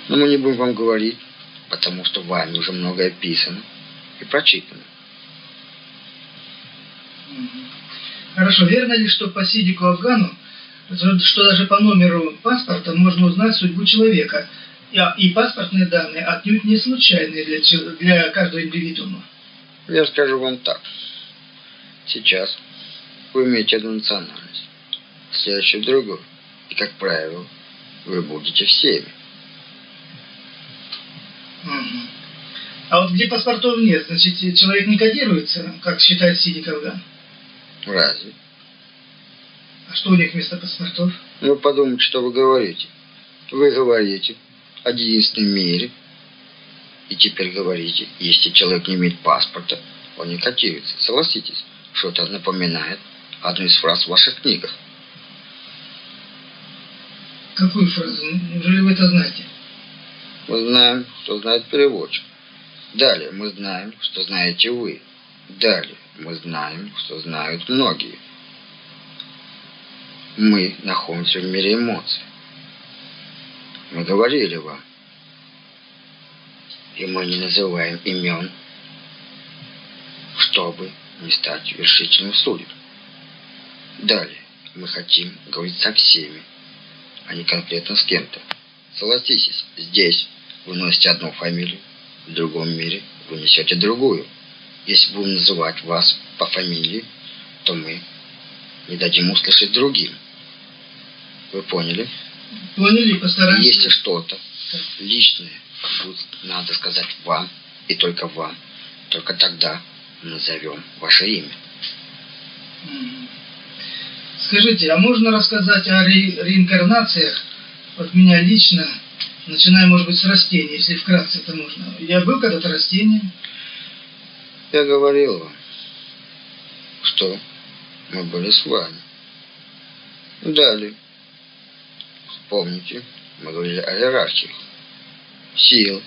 Но мы не будем вам говорить, потому что вами уже многое описано и прочитано. Хорошо, верно ли, что по Сидику Афгану, что даже по номеру паспорта можно узнать судьбу человека, и паспортные данные отнюдь не случайные для, для каждого индивидуума? Я скажу вам так. Сейчас вы имеете одну национальность следующий другой. И, как правило, вы будете всеми. Угу. А вот где паспортов нет, значит, человек не кодируется, как считает Сиди Кавган? Разве? А что у них вместо паспортов? Ну, подумайте, что вы говорите. Вы говорите о единственном мире, и теперь говорите, если человек не имеет паспорта, он не котируется. Согласитесь, что это напоминает одну из фраз в ваших книгах. Какую фразу? Неужели вы это знаете? Мы знаем, что знает переводчик. Далее мы знаем, что знаете вы. Далее мы знаем, что знают многие. Мы находимся в мире эмоций. Мы говорили вам. И мы не называем имен, чтобы не стать вершителем судеб. Далее мы хотим говорить со всеми, а не конкретно с кем-то. Согласитесь, здесь вы носите одну фамилию, в другом мире вы несете другую. Если будем называть вас по фамилии, то мы не дадим услышать другим. Вы поняли? Поняли, постараемся. Если что-то личное будет надо сказать вам и только вам, только тогда назовем ваше имя. Скажите, а можно рассказать о ре реинкарнациях? Вот меня лично, начиная, может быть, с растений, если вкратце это можно. Я был когда-то растением. Я говорил вам, что мы были с вами. Далее. Помните, мы говорили о иерархиях. Сил,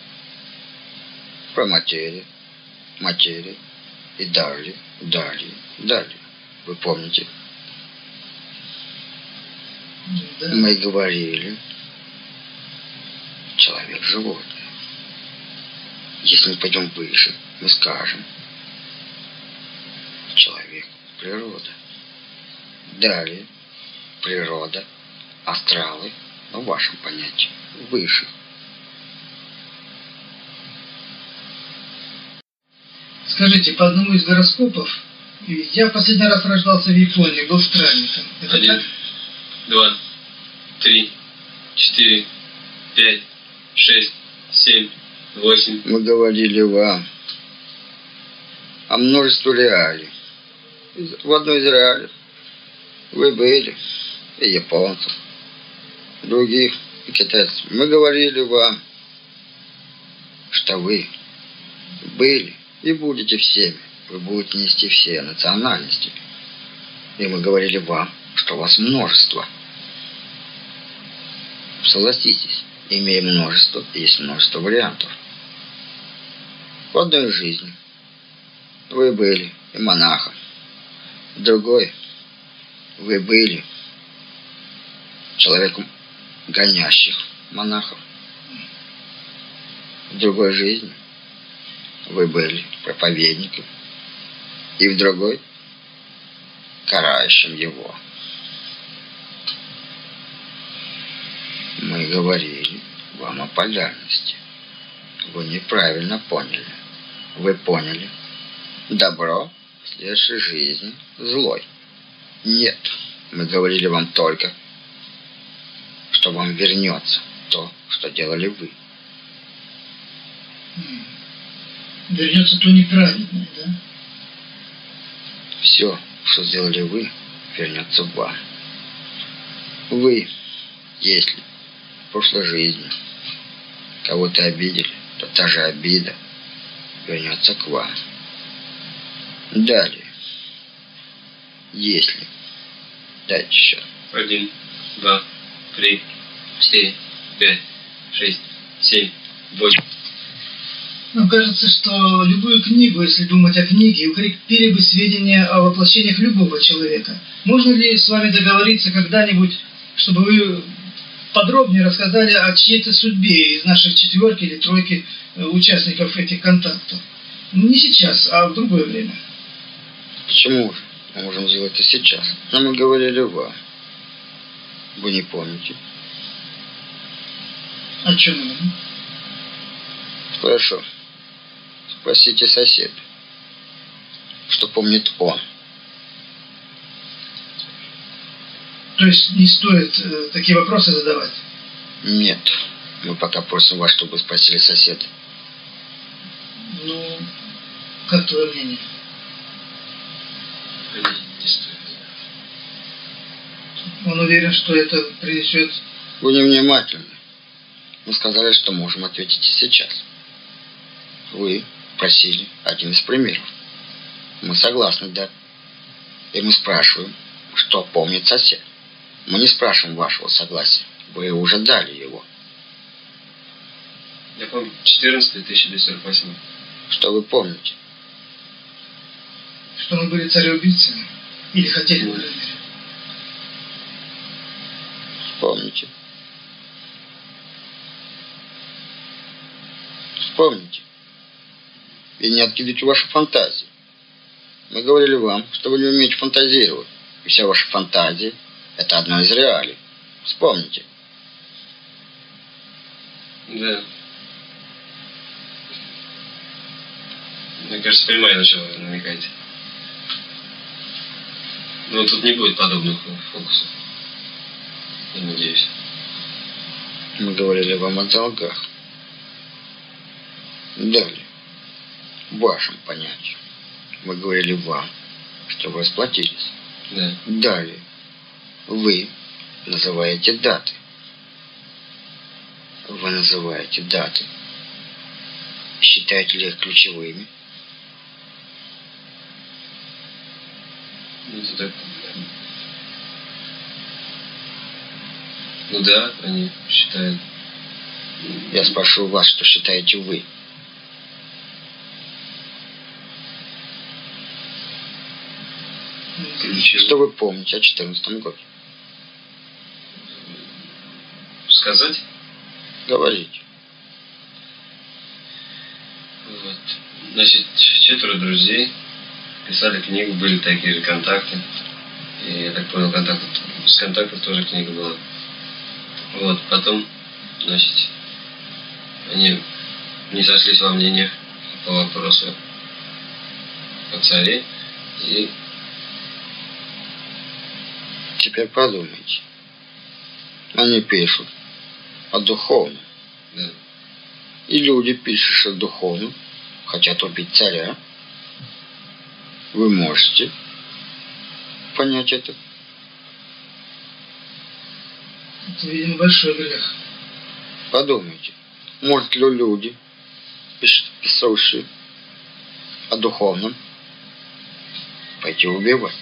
про материю, материю и далее, далее, далее. Вы помните? Да. Мы говорили, человек животное. Если мы пойдем выше, мы скажем, человек природа. Далее, природа, астралы, ну, в вашем понятии, выше. Скажите, по одному из гороскопов, я в последний раз рождался в Японии, был странником. Это Один, так? Два, три, четыре, пять, шесть, семь, восемь. Мы говорили вам о множестве реалий. В одной из реалий вы были и японцев, других и китайцев. Мы говорили вам, что вы были и будете всеми. Вы будете нести все национальности. И мы говорили вам, что вас множество. Согласитесь, имея множество, есть множество вариантов. В одной жизни вы были и монахом, в другой вы были человеком гонящих монахов. В другой жизни вы были проповедником, и в другой карающим его. Мы говорили вам о полярности. Вы неправильно поняли. Вы поняли. Добро в следующей жизни злой. Нет, мы говорили вам только, что вам вернется то, что делали вы. Вернется то неправедное, да? Все, что сделали вы, вернется вам. Вы, если в прошлой жизни кого-то обидели, то та же обида вернется к вам. Далее, если, дайте счет, Один, два, три, четыре, пять, шесть, семь, восемь. Нам кажется, что любую книгу, если думать о книге, укрепили бы сведения о воплощениях любого человека. Можно ли с вами договориться когда-нибудь, чтобы вы подробнее рассказали о чьей-то судьбе из нашей четверки или тройки э, участников этих контактов? Не сейчас, а в другое время. Почему? Мы можем сделать это сейчас. Но мы говорили вам. Вы не помните. О чем именно? Хорошо. Спросите соседа, что помнит он. То есть не стоит э, такие вопросы задавать. Нет. Мы пока просим вас, чтобы спросили соседа. Ну, как твое мнение? Не. Он уверен, что это принесет... Вы невнимательны. Мы сказали, что можем ответить и сейчас. Вы просили один из примеров. Мы согласны, да. И мы спрашиваем, что помнит сосед. Мы не спрашиваем вашего согласия. Вы уже дали его. Я помню, 14 1948. Что вы помните? Что мы были цареубийцами? Или хотели, по крайней мере. Вспомните. Вспомните. И не откидывайте вашу фантазию. Мы говорили вам, что вы не умеете фантазировать. И вся ваша фантазия – это одно из реалий. Вспомните. Да. Мне кажется, понимаю, на что вы намекаете. Но тут не будет подобных фокусов. Я надеюсь. Мы говорили вам о долгах. Далее. В вашем понятии. Мы говорили вам, что вы расплатились. Да. Далее. Вы называете даты. Вы называете даты. Считаете ли их ключевыми? Ну, это так... Ну да, они считают. Я спрашиваю вас, что считаете вы? Ключевые. Что вы помните о 2014 годе? Сказать? Говорите. Вот. Значит, четверо друзей писали книгу, были такие же контакты. И я так понял, контакт, с контактов тоже книга была. Вот, потом, значит, они не сошлись во мнениях по вопросу о царе. И Теперь подумайте. Они пишут о духовном. да, И люди, пишут о духовном, хотят убить царя. Вы можете понять это? Это, видимо, большой грех. Подумайте. Может ли люди, писавшие о духовном, пойти убивать?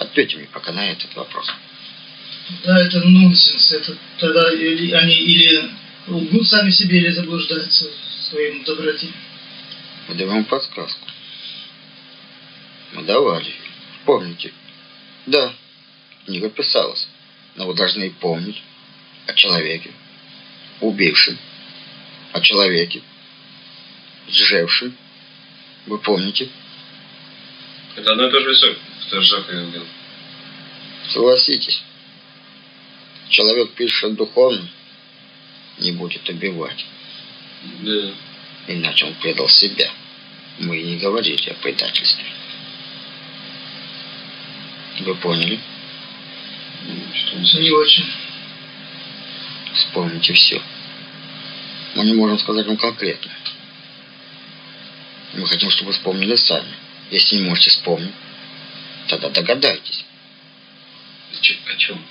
Ответьте мне пока на этот вопрос. Да, это нонсенс. Это тогда или они или лгут сами себе, или заблуждаются в своем доброте. Мы даем вам подсказку. Мы давали. Помните? Да, книга писалась. Но вы должны помнить о человеке, убившем, о человеке, сжевшем. Вы помните? это одно и то же лицо, сжег и убил. Согласитесь. Человек пишет духовно, не будет убивать. Да. Иначе он предал себя. Мы и не говорили о предательстве. Вы поняли? Не очень. Вспомните все. Мы не можем сказать вам конкретно. Мы хотим, чтобы вы вспомнили сами. Если не можете вспомнить, тогда догадайтесь, чем? О чем?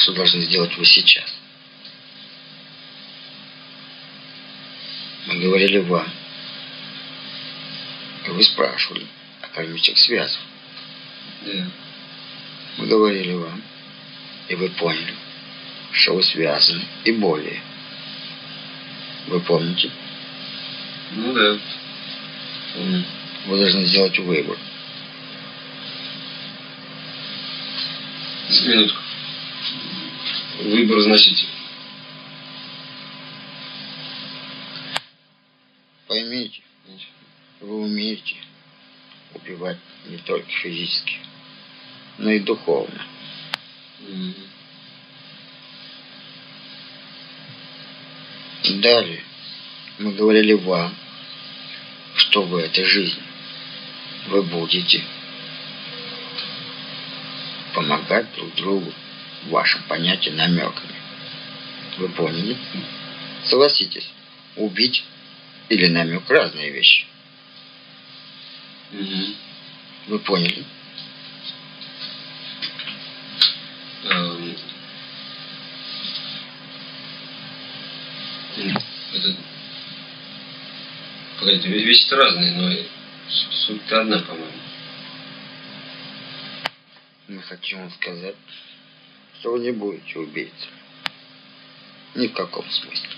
что должны сделать вы сейчас. Мы говорили вам, и вы спрашивали о кармических связях. Да. Мы говорили вам, и вы поняли, что вы связаны и более. Вы помните? Ну да. Помню. Вы должны сделать выбор. Минутку. Выбор, значит, Поймите, вы умеете убивать не только физически, но и духовно. м, Далее мы говорили вам, что в этой жизни вы будете помогать друг другу в вашем понятии намеками. Вы поняли? Согласитесь, убить или намек разные вещи. мгм. Вы поняли? Эм, Это... Погодите, ве- вещи-то разные, но суть-то одна, по-моему. Мы хотим вам сказать, что вы не будете убийцей. Ни в каком смысле.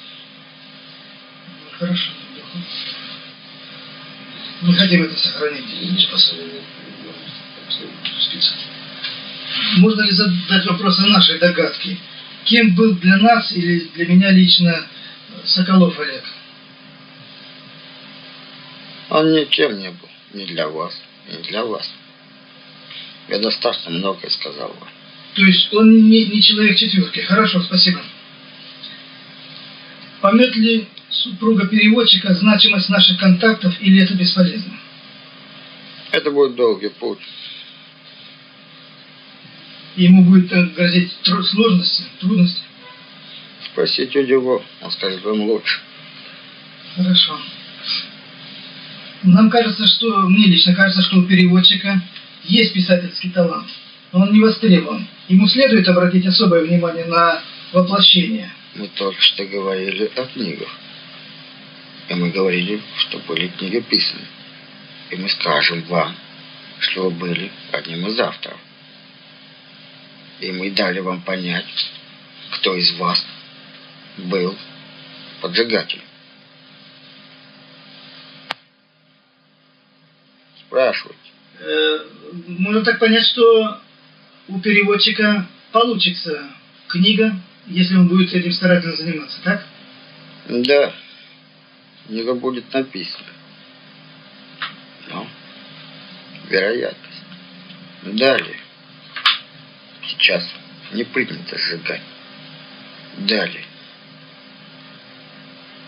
Хорошо. Мы хотим это сохранить. И не способен ну, спиться. Можно ли задать вопрос о нашей догадке? Кем был для нас или для меня лично Соколов Олег? Он ничем не был. Ни для вас, ни для вас. Я достаточно многое сказал вам. То есть он не, не человек четверки. Хорошо, спасибо. Помнят ли супруга переводчика значимость наших контактов или это бесполезно? Это будет долгий путь. Ему будет э, грозить тру- сложности, трудности? Спросите у него, он скажет вам лучше. Хорошо. Нам кажется, что, мне лично кажется, что у переводчика есть писательский талант, но он не востребован. Ему следует обратить особое внимание на воплощение. Мы только что говорили о книгах. И мы говорили, что были книги писаны. И мы скажем вам, что вы были одним из авторов. И мы дали вам понять, кто из вас был поджигателем. Спрашивайте. Можно так понять, что у переводчика получится книга, если он будет этим старательно заниматься, так? Да, книга будет написана. Но вероятность. Далее. Сейчас не принято сжигать. Далее.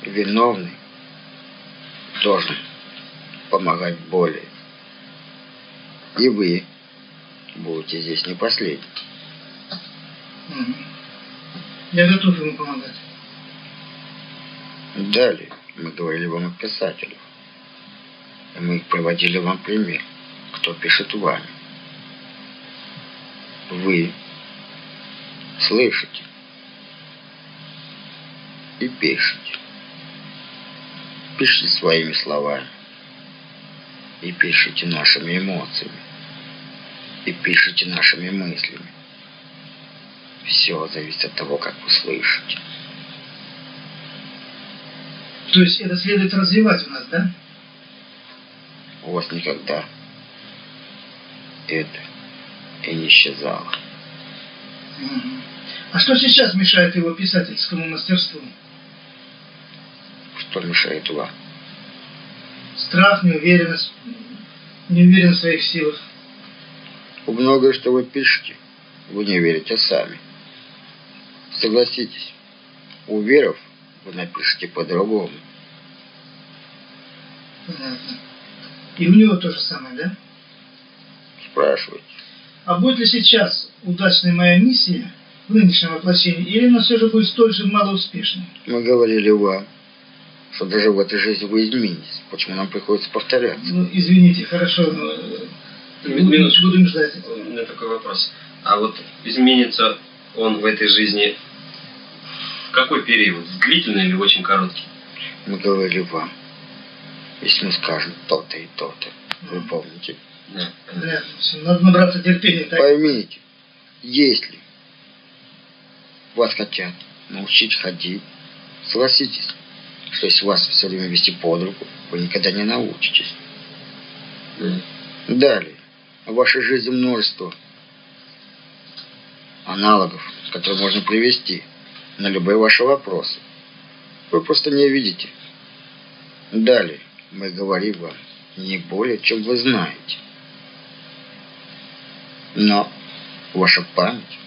Виновный должен помогать более. И вы будете здесь не последний. Мгм. Я готов ему помогать. Далее мы говорили вам о писателях. Мы приводили вам пример, кто пишет вами. Вы слышите и пишете. Пишите своими словами. И пишите нашими эмоциями. И пишите нашими мыслями. Все зависит от того, как вы слышите. То есть это следует развивать у нас, да? у вас никогда это и не исчезало. А что сейчас мешает его писательскому мастерству? Что мешает вам? Страх, неуверенность, неуверенность в своих силах. Многое, что вы пишете, вы не верите сами. Согласитесь, уверов, вы напишете по-другому. Понятно. И у него то же самое, да? Спрашивайте. А будет ли сейчас удачной моя миссия в нынешнем воплощении, или она все же будет столь же малоуспешной? Мы говорили вам, что даже в этой жизни вы изменитесь. Почему нам приходится повторяться? Ну, извините, хорошо, но э, минуточку. будем ждать. У меня такой вопрос. А вот изменится он в этой жизни в какой период? В длительный или в очень короткий? Мы говорили вам, если мы скажем то-то и то-то, вы помните? Да. Всё, надо набраться терпения, так? Поймите, если вас хотят научить ходить, согласитесь, что если вас все время вести под руку, вы никогда не научитесь. Да. Далее, в вашей жизни множество аналогов, которые можно привести на любые ваши вопросы. Вы просто не видите. Далее, мы говорим вам не более, чем вы знаете. Но ваша память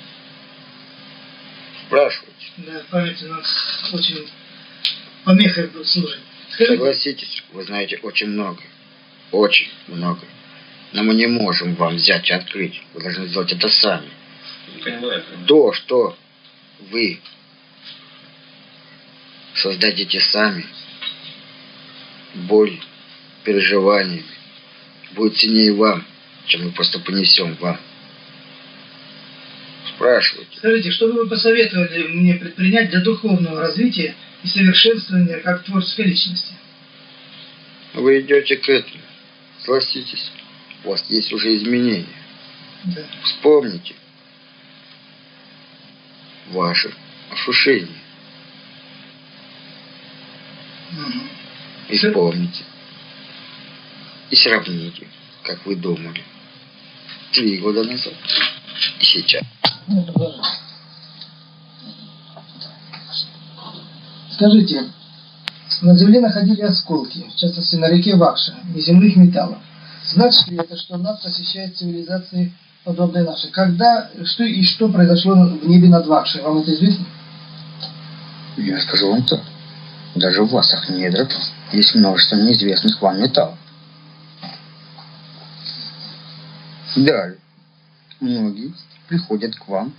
спрашивайте. Да, память у нас очень помехой служит. Согласитесь, вы знаете очень много. Очень много. Но мы не можем вам взять и открыть. Вы должны сделать это сами. Понимаю. То, что вы создадите сами, боль, переживаниями, будет сильнее вам, чем мы просто понесем вам. Спрашивайте. скажите, что бы вы посоветовали мне предпринять для духовного развития и совершенствования как творческой личности? Вы идете к этому. Согласитесь, у вас есть уже изменения. Да. Вспомните ваше ощущение. Мгм. И вспомните. И сравните, как вы думали. Три года назад и сейчас. Скажите, на Земле находили осколки, в частности на реке Вакша, неземных металлов. Значит ли это, что нас посещают цивилизации, подобные нашей? Когда, что и что произошло в небе над Вакшей? Вам это известно? Я скажу вам так. Даже в ваших недрах есть множество неизвестных вам металлов. Далее. Многие приходят к вам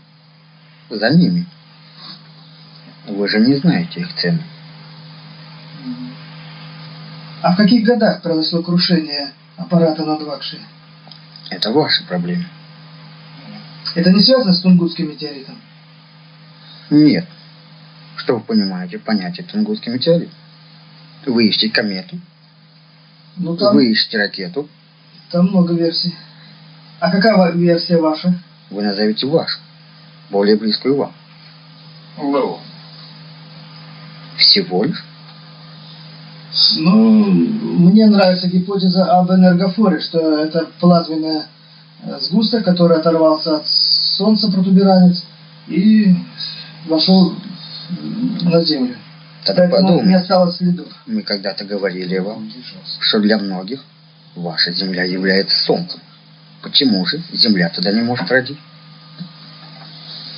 за ними. Вы же не знаете их цены. А в каких годах произошло крушение аппарата над Вакши? Это ваши проблемы. Это не связано с Тунгусским метеоритом? Нет. Что вы понимаете в понятии Тунгусский метеорит? Вы ищете комету, Ну, там, вы ищете ракету, там много версий. А какая версия ваша? вы назовете вашу, более близкую вам. Был. Всего лишь Ну, мне нравится гипотеза об энергофоре, что это плазменная э, сгусток, который оторвался от Солнца, протуберанец, и вошел на Землю. Тогда Поэтому не подумайте. осталось следов. Мы когда-то говорили вам, что для многих ваша Земля является Солнцем. Почему же Земля тогда не может родить?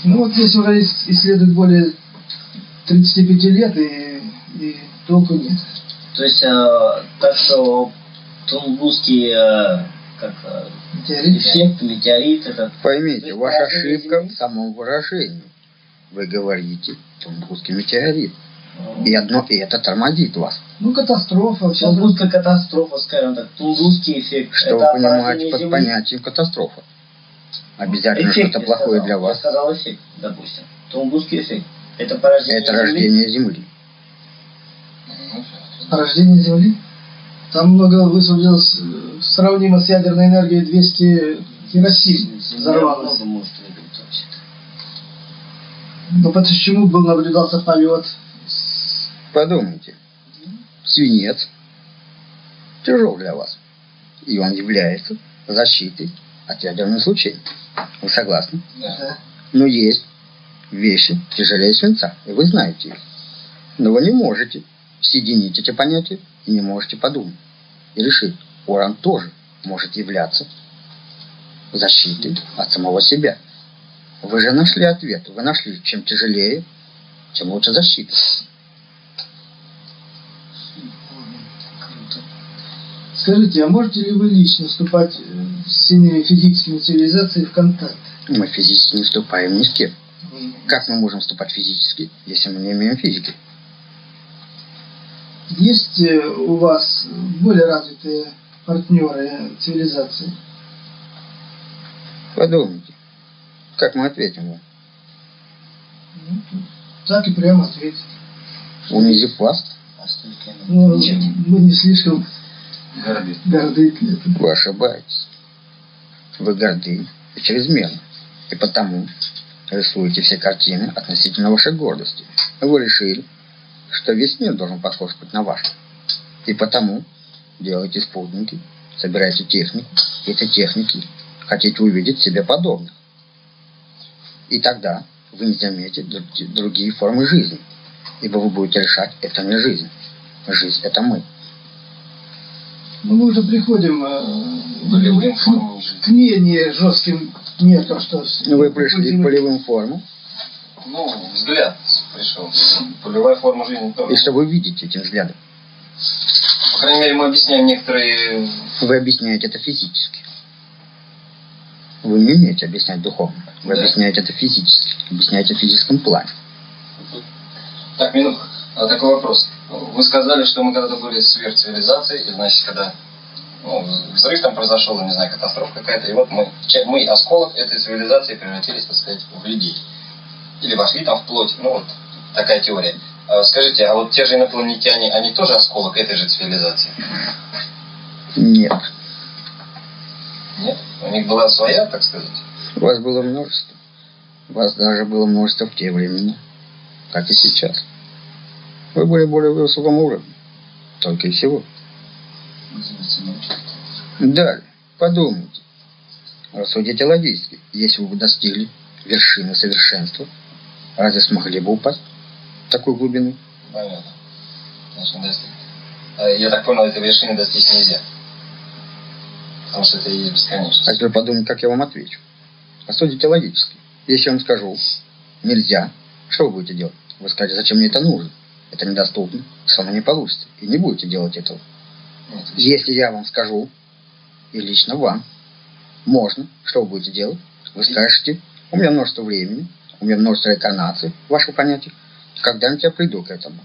Ну вот здесь уже ис- исследуют более 35 лет, и, и толку нет. То есть, э, так что Тунгусский э, как, э, Метеорит. эффект, метеорит, это Поймите, ваша Поражение ошибка в самом выражении. Вы говорите Тунгусский метеорит. э, И одно и это тормозит вас. Ну, катастрофа. Сейчас Тунгусская катастрофа, скажем так, Тунгусский эффект. Что это вы понимаете под Земли. понятием катастрофа? Обязательно Эффект, что-то я плохое сказал. для Я вас. сказал эффект, допустим. Тунгусский эффект. Это порождение Это Земли. рождение Земли. Рождение Земли. Там много высвободилось, э, сравнимо с ядерной энергией 200 Хиросим взорвалось. много может вообще. Но почему был наблюдался полет? Подумайте. Свинец тяжел для вас. И он является защитой от ядерных излучений. Вы согласны? Да. Но есть вещи тяжелее свинца, и вы знаете их. Но вы не можете соединить эти понятия и не можете подумать и решить, уран тоже может являться защитой от самого себя. Вы же нашли ответ. Вы нашли, чем тяжелее, тем лучше защита. Скажите, а можете ли вы лично вступать э, с иными физическими цивилизациями в контакт? Мы физически не вступаем ни с кем. Как мы можем вступать физически, если мы не имеем физики? Есть э, у вас более развитые партнеры цивилизации? Подумайте, как мы ответим вам. Ну, Так и прямо ответить. Унизив вас. Ну, мы не слишком Горды. горды вы ошибаетесь. Вы горды и чрезмерны. И потому рисуете все картины относительно вашей гордости. Вы решили, что весь мир должен похож быть на ваш. И потому делаете спутники, собираете технику, и этой техники хотите увидеть себе подобных. И тогда вы не заметите друг- другие формы жизни, ибо вы будете решать, это не жизнь. Жизнь – это мы. Ну, мы уже приходим э, формам к, к менее жестким методам, что... Ну, Вы пришли к полевым формам, Ну, взгляд пришел. Полевая форма жизни тоже. и что вы видите этим взглядом? По крайней мере, мы объясняем некоторые... Вы объясняете это физически. Вы не умеете объяснять духовно. Вы Да. объясняете это физически. Объясняете в физическом плане. Так, минутку. А, такой вопрос. Вы сказали, что мы когда-то были сверхцивилизацией, и значит, когда ну, взрыв там произошел, не знаю, катастрофа какая-то, и вот мы, мы, осколок этой цивилизации, превратились, так сказать, в людей. Или вошли там в плоть. Ну, вот такая теория. А Скажите, а вот те же инопланетяне, они тоже осколок этой же цивилизации? Нет. Нет? У них была своя, так сказать? Вас было множество. Вас даже было множество в те времена, как и сейчас. Вы были более высоком уровне. Только и всего. Далее. Подумайте. Рассудите логически. Если вы достигли вершины совершенства, разве смогли бы упасть в такую глубину? Понятно. Значит, достиг. А Я так понял, этой вершины достичь нельзя. Потому что это и есть А бесконечность. теперь подумайте, как я вам отвечу. Рассудите логически. Если я вам скажу, нельзя, что вы будете делать? Вы скажете, зачем мне это нужно? это недоступно, равно не получится. И не будете делать этого. Нет, Если я вам скажу, и лично вам, можно, что вы будете делать? Вы скажете, у меня множество времени, у меня множество инкарнаций, ваше понятие. Когда-нибудь я приду к этому.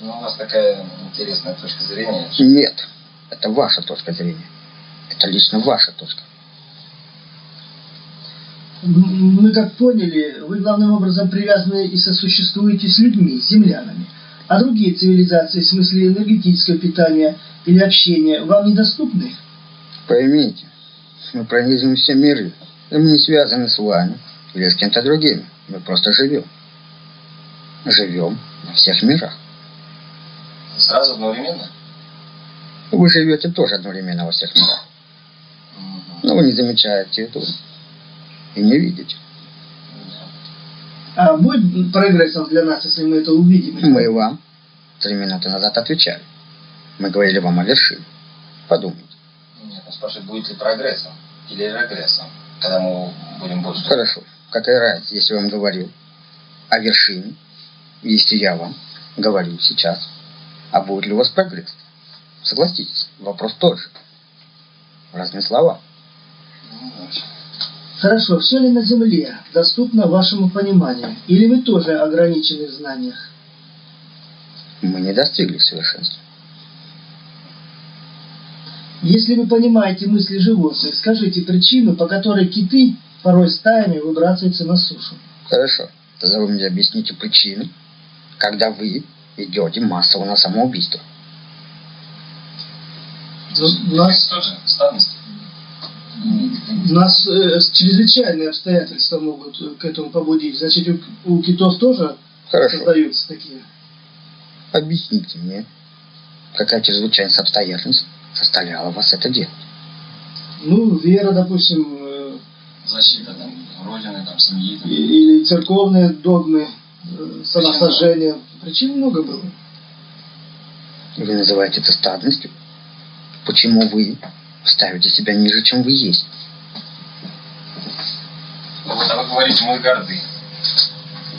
Ну, у вас такая интересная точка зрения. Нет, это ваша точка зрения. Это лично ваша точка. Мы как поняли, вы главным образом привязаны и сосуществуете с людьми, с землянами. А другие цивилизации, в смысле энергетического питания или общения, вам недоступны? Поймите, мы пронизываем все миры, и мы не связаны с вами или с кем-то другим. Мы просто живем. Живем во всех мирах. Сразу одновременно? Вы живете тоже одновременно во всех мирах. Но вы не замечаете этого и не видите. А будет прогрессом для нас, если мы это увидим? Мы вам три минуты назад отвечали. Мы говорили вам о вершине. Подумайте. Нет, он спрашивает, будет ли прогрессом или регрессом, когда мы будем больше... Хорошо. Какая разница, если я вам говорил о вершине, если я вам говорю сейчас, а будет ли у вас прогресс? Согласитесь, вопрос тот же. Разные слова. Хорошо, все ли на Земле доступно вашему пониманию? Или вы тоже ограничены в знаниях? Мы не достигли совершенства. Если вы понимаете мысли животных, скажите причину, по которой киты порой стаями выбрасываются на сушу. Хорошо. Тогда вы мне объясните причину, когда вы идете массово на самоубийство. Ну, нас... тоже стадность. Нас э, чрезвычайные обстоятельства могут к этому побудить. Значит, у, у китов тоже Хорошо. создаются такие. Объясните мне, какая чрезвычайность обстоятельств заставляла вас это делать? Ну, вера, допустим. Защита там, родины, там, семьи. Там. Или церковные догмы, э, самосожжение. Причин много было. Вы называете это стадностью? Почему вы ставите себя ниже, чем вы есть? Ну вот, а вы говорите, мы горды.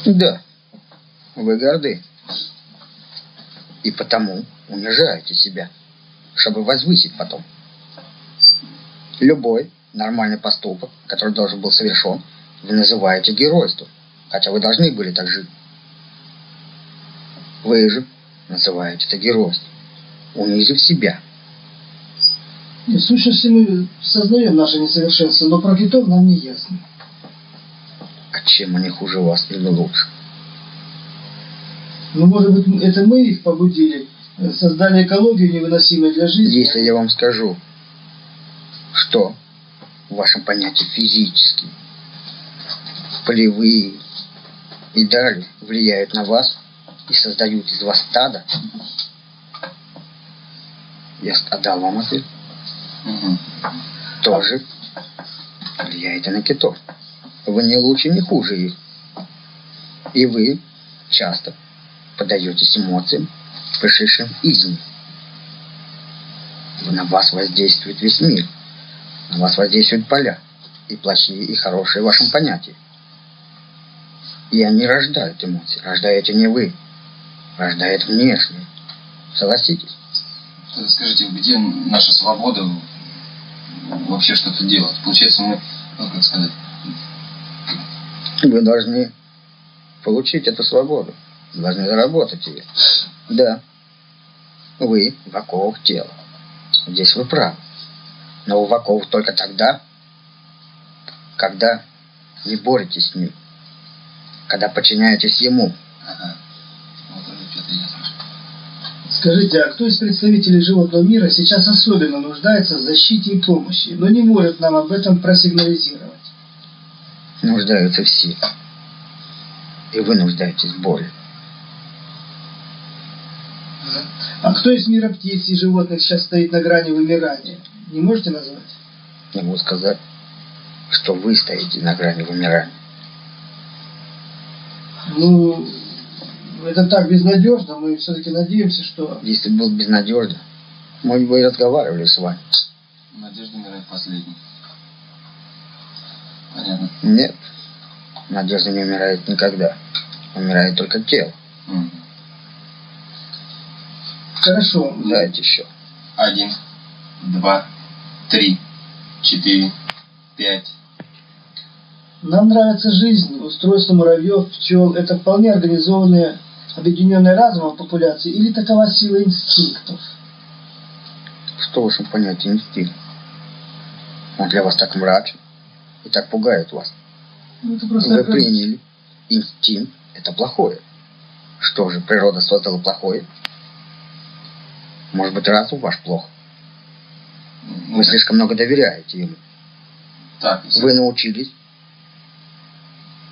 Да, вы горды. И потому унижаете себя, чтобы возвысить потом. Любой нормальный поступок, который должен был совершен, вы называете геройством, хотя вы должны были так жить. Вы же называете это геройством, унизив себя. В сущности, мы сознаем наше несовершенство, но про китов нам не ясно. А чем они хуже вас или лучше? Ну, может быть, это мы их побудили. Создание экологии невыносимой для жизни. Если я вам скажу, что в вашем понятии физически, полевые и далее влияют на вас, и создают из вас стадо, я отдал вам ответ. Угу. Тоже влияете на китов. Вы не лучше, не хуже их. И вы часто подаетесь эмоциям, пришедшим из них. На вас воздействует весь мир. На вас воздействуют поля. И плохие, и хорошие в вашем понятии. И они рождают эмоции. Рождаете не вы рождает внешне. Согласитесь? Скажите, где наша свобода вообще что-то делать? Получается, мы, ну, как сказать... Вы должны получить эту свободу. Вы должны заработать ее. Да. Вы в оковах тела. Здесь вы правы. Но в оковах только тогда, когда не боретесь с ним. Когда подчиняетесь ему. Ага. Скажите, а кто из представителей животного мира сейчас особенно нуждается в защите и помощи, но не может нам об этом просигнализировать? Нуждаются все. И вы нуждаетесь в боли. А кто из мира птиц и животных сейчас стоит на грани вымирания? Не можете назвать? Могу сказать, что вы стоите на грани вымирания. Ну, это так безнадежно, мы все-таки надеемся, что... Если бы было безнадежно, мы бы и разговаривали с вами. Надежда умирает последней. Понятно. Нет, надежда не умирает никогда. Умирает только тело. Хорошо. Дайте еще. Один, два, три, четыре, пять. Нам нравится жизнь, устройство муравьев, пчел. Это вполне организованные, объединенные разумом популяции или такова сила инстинктов? Что в вашем понятии инстинкт? Он для вас так мрачен и так пугает вас. Ну, это просто Вы огром- приняли инстинкт – это плохое. Что же, природа создала плохое? Может быть, разум ваш плох? Вы слишком много доверяете ему. так, Вы научились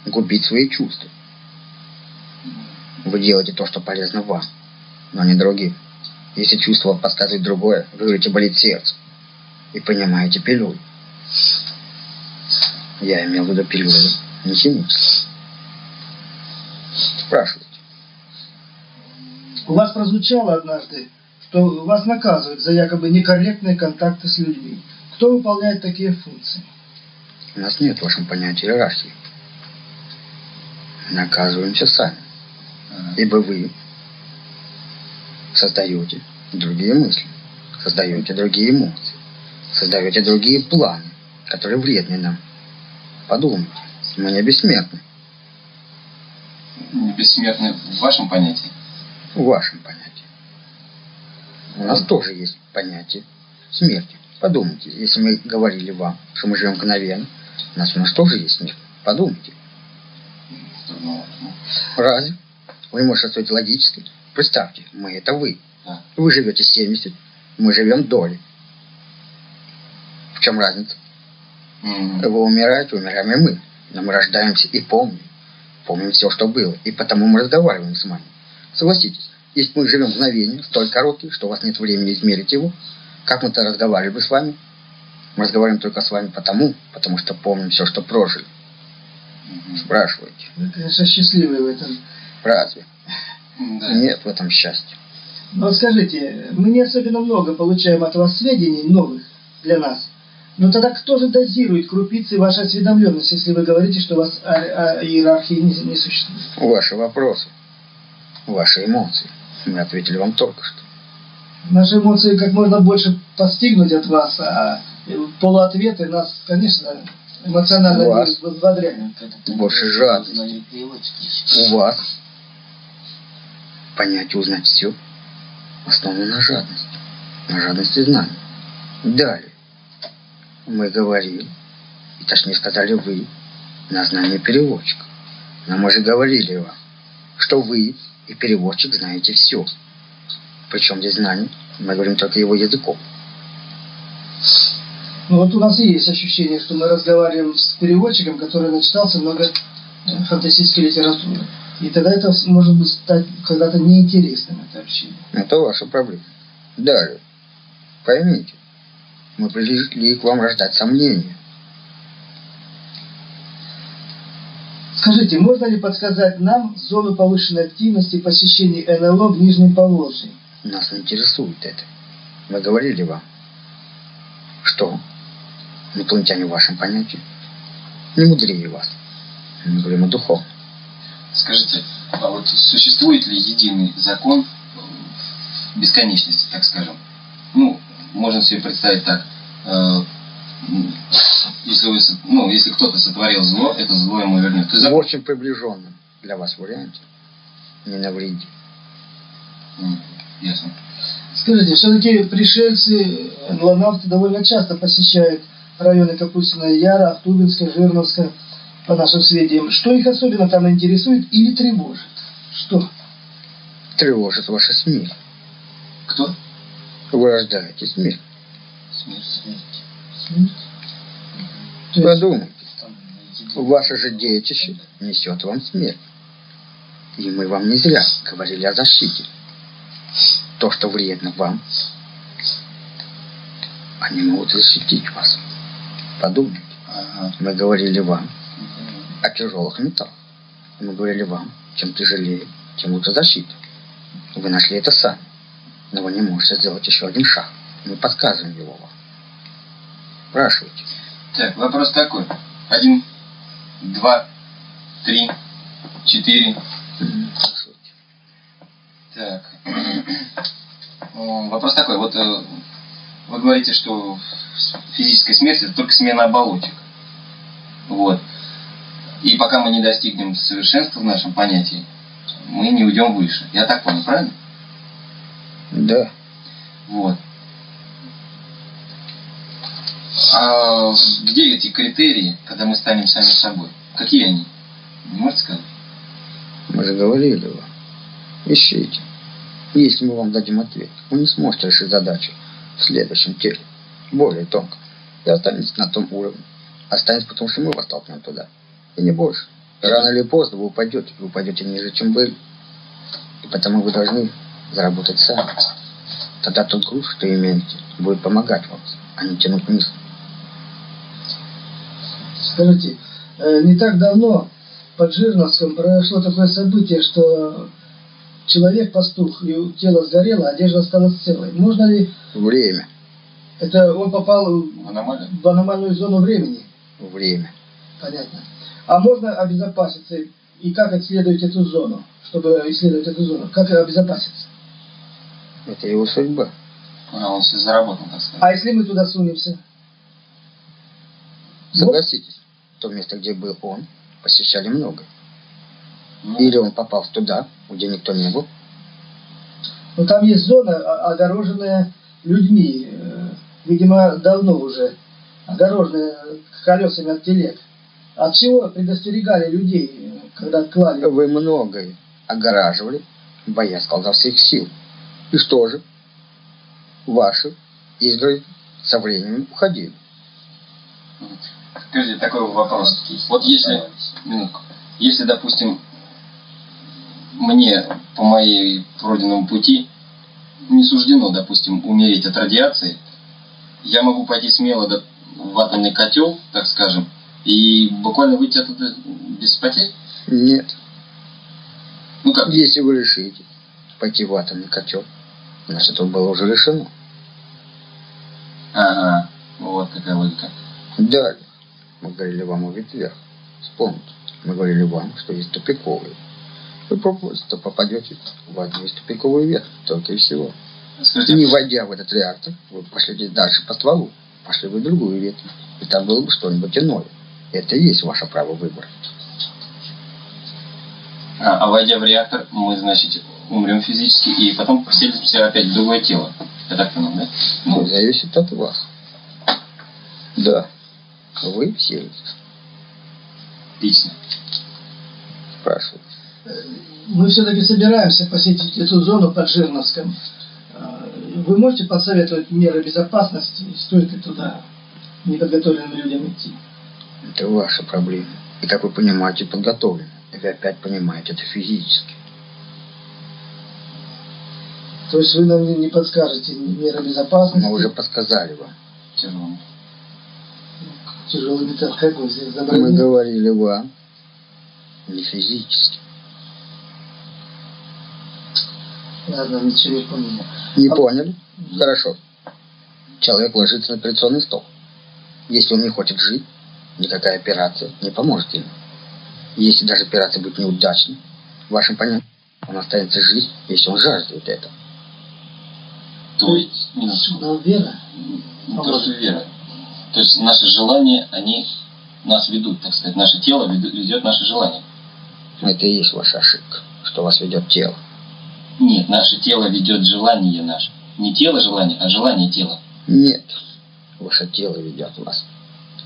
губить свои чувства. Вы делаете то, что полезно вам, но не другим. Если чувство подсказывает другое, вы говорите, болит сердце. И понимаете пилюлю. Я имел в виду пилюлю, не химическую. Спрашивайте. У вас прозвучало однажды, что вас наказывают за якобы некорректные контакты с людьми. Кто выполняет такие функции? У нас нет в вашем понятии иерархии. Наказываемся сами. Ибо вы создаете другие мысли, создаете другие эмоции, создаете другие планы, которые вредны нам. Подумайте, мы не бессмертны Не бессмертны в вашем понятии? в вашем понятии. У нас тоже есть понятие смерти. Подумайте, если мы говорили вам, что мы живем мгновенно, у нас у нас тоже есть смерть. Подумайте. Разве? Вы можете рассудить логически. Представьте, мы это вы. Вы живете 70, мы живем доли. В чем разница? Вы умираете, умираем и мы. Но мы рождаемся и помним. Помним все, что было. И потому мы разговариваем с вами. Согласитесь, если мы живем мгновение, столь короткий, что у вас нет времени измерить его, как мы-то разговаривали бы с вами? Мы разговариваем только с вами потому, потому что помним все, что прожили. Мгм. Спрашиваете. Вы, конечно, счастливы в этом. Разве? Да. Нет в этом счастья. Но вот скажите, мы не особенно много получаем от вас сведений новых для нас. Но тогда кто же дозирует крупицы вашей осведомленности, если вы говорите, что у вас а- а- иерархии не, не существует? Ваши вопросы, ваши эмоции. Мы ответили вам только что. Наши эмоции как можно больше постигнуть от вас, а полуответы нас, конечно, эмоционально вас? Больше жадности. У вас понятие узнать все основано на жадности. На жадности знаний. Далее. Мы говорили, и точнее сказали вы, на знание переводчика. Но мы же говорили вам, что вы и переводчик знаете все. Причем здесь знание, мы говорим только его языком. Ну вот у нас и есть ощущение, что мы разговариваем с переводчиком, который начитался много э, фантастической литературы. И тогда это может быть стать когда-то неинтересным, это общение. Это ваша проблема. Далее. Поймите, мы пришли к вам рождать сомнения. Скажите, можно ли подсказать нам зону повышенной активности посещений НЛО в Нижнем Поволжье? Нас не интересует это. Мы говорили вам, что инопланетяне в вашем понятии не мудрее вас. Мы говорим о духовном. Скажите, а вот существует ли единый закон э, бесконечности, так скажем? Ну, можно себе представить так. Если, вы, ну, если кто-то сотворил зло, это зло ему вернет. В закон- очень приближенном для вас варианте не навреди. Ясно. Скажите, все-таки пришельцы, НЛОнавты довольно часто посещают районы Капустина Яра, Ахтубинска, Жирновска, по нашим сведениям. Что их особенно там интересует или тревожит? Что? Тревожит ваша смерть. Кто? Вы рождаете смерть. Смерть. Смерть? Подумайте. Ваше же детище несет вам смерть. И мы вам не зря говорили о защите. То, что вредно вам, они могут защитить вас. Подумайте. Ага. Мы говорили вам о тяжелых металлах. Мы говорили вам, чем тяжелее, тем лучше защита. Вы нашли это сами. Но вы не можете сделать еще один шаг. Мы подсказываем его вам. Спрашивайте. Так, вопрос такой. Один, два, три, четыре. Спрашивайте. Так. Ну, вопрос такой. Вот э, вы говорите, что физическая смерть это только смена оболочек. Вот. И пока мы не достигнем совершенства в нашем понятии, мы не уйдем выше. Я так понял, правильно? Да. Вот. А где эти критерии, когда мы станем сами собой? Какие они? Не можете сказать? Мы же говорили вам. Ищите. Если мы вам дадим ответ, вы не сможете решить задачу в следующем теле, более тонко, и останетесь на том уровне. Останется потому, что мы вас толкнем туда. И не больше. Рано или поздно вы упадете, вы упадете ниже, чем были. И потому вы должны заработать сами. Тогда тот груз, что имеете, будет помогать вам, а не тянуть вниз. Скажите, э, не так давно под Жирновском произошло такое событие, что человек пастух, и тело сгорело, одежда осталась целой. Можно ли... Время. Это он попал В аномалию? в аномальную зону времени. Время. Понятно. А можно обезопаситься и как исследовать эту зону, чтобы исследовать эту зону? Как обезопаситься? Это его судьба. А, он все заработал, так сказать. А если мы туда сунемся? Согласитесь, то место, где был он, посещали много. Ну, Или он попал туда, где никто не был. Ну, там есть зона, о- огороженная людьми, э, видимо, давно уже, огороженная колесами от телег. От чего предостерегали людей, когда клали? Вы многое огораживали, боясь колдовских сил. И что же? Ваши изгороди со временем уходили. Скажите, такой вопрос. Вот если, минутку, если, допустим, мне по моей пройденному пути не суждено, допустим, умереть от радиации, я могу пойти смело в атомный котел, так скажем, и буквально выйти оттуда без потерь? Нет. Ну как? Если вы решите пойти в атомный котел, значит, это было уже решено. Ага, вот какая логика. Далее. Мы говорили вам о ветвях. Вспомните. Мы говорили вам, что есть тупиковые. Вы попробуйте, то попадете в одну из тупиковых ветвь, только и всего. Скажите, Не войдя в этот реактор, вы пошлите дальше по стволу, пошли в другую ветвь, и там было бы что-нибудь иное. Это и есть ваше право выбора. а, а войдя в реактор, мы, значит, умрем физически и потом поселимся опять в другое тело. Я так понял, да? Ну, зависит от вас. Да. Вы все Отлично. спрашиваете. Мы все-таки собираемся посетить эту зону под Жирновском. Э, Вы можете посоветовать меры безопасности? Стоит ли туда неподготовленным людям идти? Это ваша проблема. И как вы понимаете, подготовлены. И вы опять понимаете это физически. То есть вы нам не- не подскажете меры безопасности? Мы уже подсказали вам. Тяжело. Тяжелый металл какой здесь Мы забрали? говорили вам не физически. Ладно, ничего не понял. Не А- поняли? Хорошо. Человек ложится на операционный стол. Если он не хочет жить, никакая операция не поможет ему. Если даже операция будет неудачной, в вашем понятии, он останется жить, если он жаждет этого. То есть. Ну, вера. Не то, что вера. То есть наши желания, они нас ведут, так сказать. Наше тело ведет наши желания. Это и есть ваша ошибка, что вас ведет тело. Нет, наше тело ведет желание наше. Не тело желание, а желание тела. Нет, ваше тело ведет вас.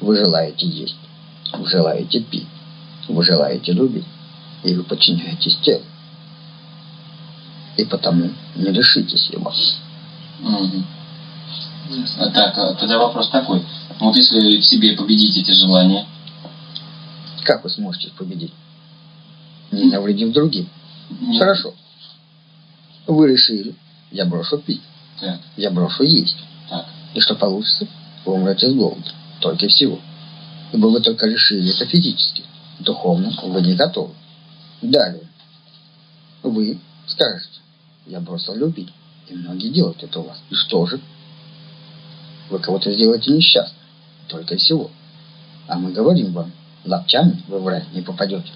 Вы желаете есть, вы желаете пить, вы желаете любить, и вы подчиняетесь телу. И потому не решитесь его. А так, а тогда вопрос такой. Вот если в себе победить эти желания, Как вы сможете их победить? Не навредив другим. не- Хорошо. Вы решили, я брошу пить, Так, я брошу есть. так. И что получится? Вы умрете с голоду. Только и всего. Ибо вы только решили это физически. Духовно вы не готовы. Далее. Вы скажете, я бросил любить. И многие делают это у вас. И что же? Вы кого-то сделаете несчастным. Только и всего. А мы говорим вам, лаптями вы в рай не попадете.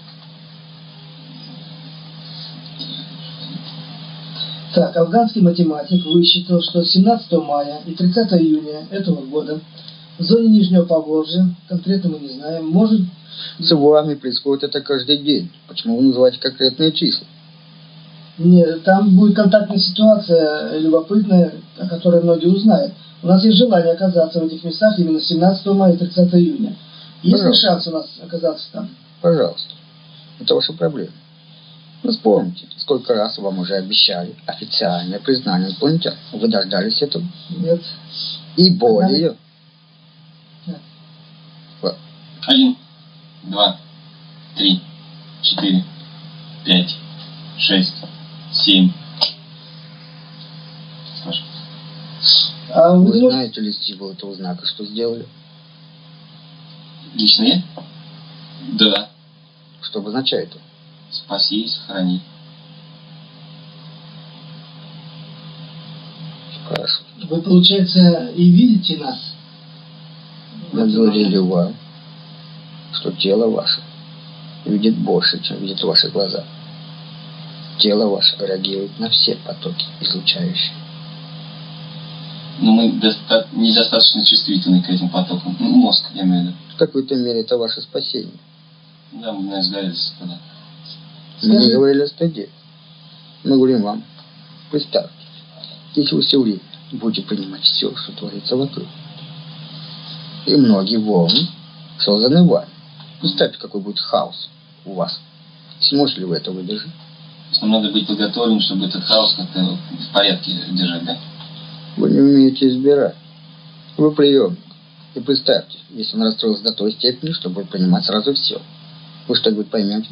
Так, афганский математик высчитал, что 17 мая и 30 июня этого года в зоне Нижнего Поволжья, конкретно мы не знаем, может... С вами происходит это каждый день. Почему вы называете конкретные числа? Нет, там будет контактная ситуация любопытная, о которой многие узнают. У нас есть желание оказаться в этих местах именно 17 мая и 30 июня. Есть ли шанс у нас оказаться там? Пожалуйста. Это ваша проблема. Вы вспомните, сколько раз вам уже обещали официальное признание инопланетян. Вы дождались этого. Нет. И более. Один, два, три, четыре, пять, шесть, семь. А вы, Вы можете- знаете ли символ этого знака, что сделали? Лично я? Да. Что обозначает это? Спаси и сохрани. Хорошо. вы, получается, и видите нас? Мы говорили вам, что тело ваше видит больше, чем видят ваши глаза. Тело ваше реагирует на все потоки излучающие. Но мы доста- недостаточно чувствительны к этим потокам. Ну, мозг, я имею в виду. В какой-то мере это ваше спасение. Да, мы, наверное, сгорелись тогда. Мы не говорили о стыде. Мы говорим вам, представьте, если вы все время будете принимать все, что творится вокруг, и многие волны созданы вами. Представьте, какой будет хаос у вас. Сможете ли вы это выдержать? То есть нам надо быть подготовленным, чтобы этот хаос как-то в порядке держать, да? Вы не умеете избирать. Вы приемник. И представьте, если он расстроился до той степени, что будет понимать сразу все. Вы что-нибудь поймете?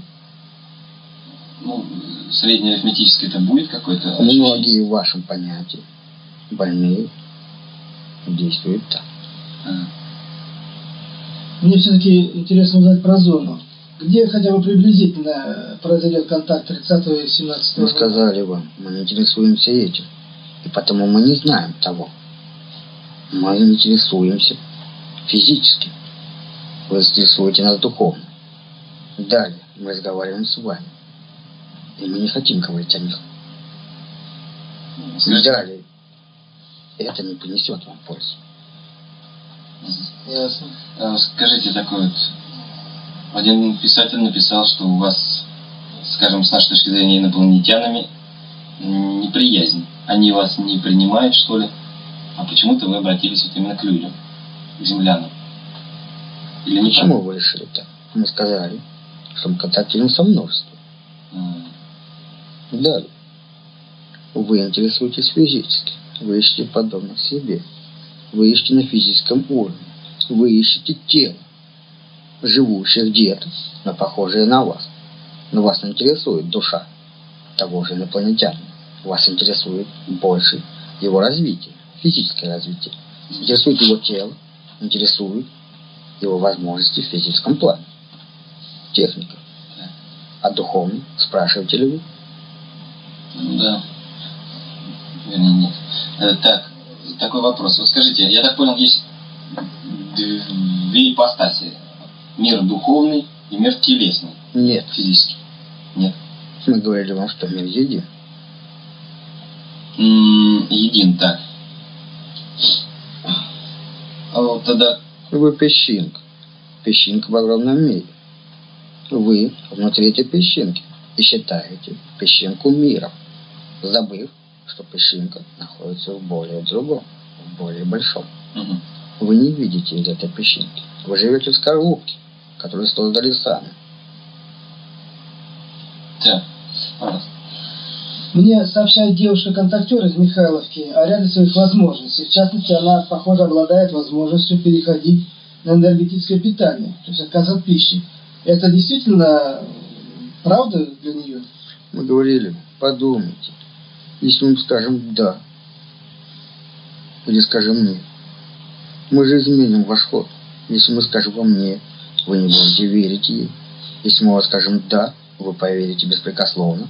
Ну, среднеарифметическое это будет какое-то ощущение? Многие в вашем понятии больные действуют так. А. Мне все-таки интересно узнать про зону. Где хотя бы приблизительно произойдет контакт 30 и 17 Мы сказали вам, мы интересуемся этим. И потому мы не знаем того. Мы интересуемся физически. Вы интересуете нас духовно. Далее мы разговариваем с вами. И мы не хотим говорить о них. Скажите, Далее это не принесет вам пользу. Ясно. э, скажите такой вот, один писатель написал, что у вас, скажем, с нашей точки зрения инопланетянами неприязнь. Они вас не принимают, что ли? А почему-то вы обратились вот именно к людям, к землянам. Или не Почему вы решили так? Мы сказали, что мы контактируем со множеством. М, Далее. Вы интересуетесь физически. Вы ищете подобных себе. Вы ищете на физическом уровне. Вы ищете тело, живущее где-то, но похожее на вас. Но вас интересует душа того же инопланетянина. Вас интересует больше его развитие, физическое развитие. Интересует его тело, интересует его возможности в физическом плане. Техника. А духовно спрашиваете ли вы? Ну да. Вернее, нет. Э, Так, такой вопрос. Вот скажите, я так понял, есть две ипостаси. Мир духовный и мир телесный, Нет. физический. Нет. Мы говорили вам, что мир един. Един, так. А вот тогда, Вы песчинка. Песчинка в огромном мире. Вы внутри этой песчинки и считаете песчинку миром, забыв, что песчинка находится в более другом, в более большом. мгм. Вы не видите из этой песчинки. Вы живете в скорлупке, которую создали сами. так, пожалуйста. Мне сообщает девушка-контактер из Михайловки о ряде своих возможностей. В частности, она, похоже, обладает возможностью переходить на энергетическое питание, то есть отказ от пищи. Это действительно правда для нее? Мы говорили, подумайте. Если мы скажем «да» или скажем «нет», мы же изменим ваш ход. Если мы скажем вам «нет», вы не будете верить ей. Если мы вам скажем «да», вы поверите беспрекословно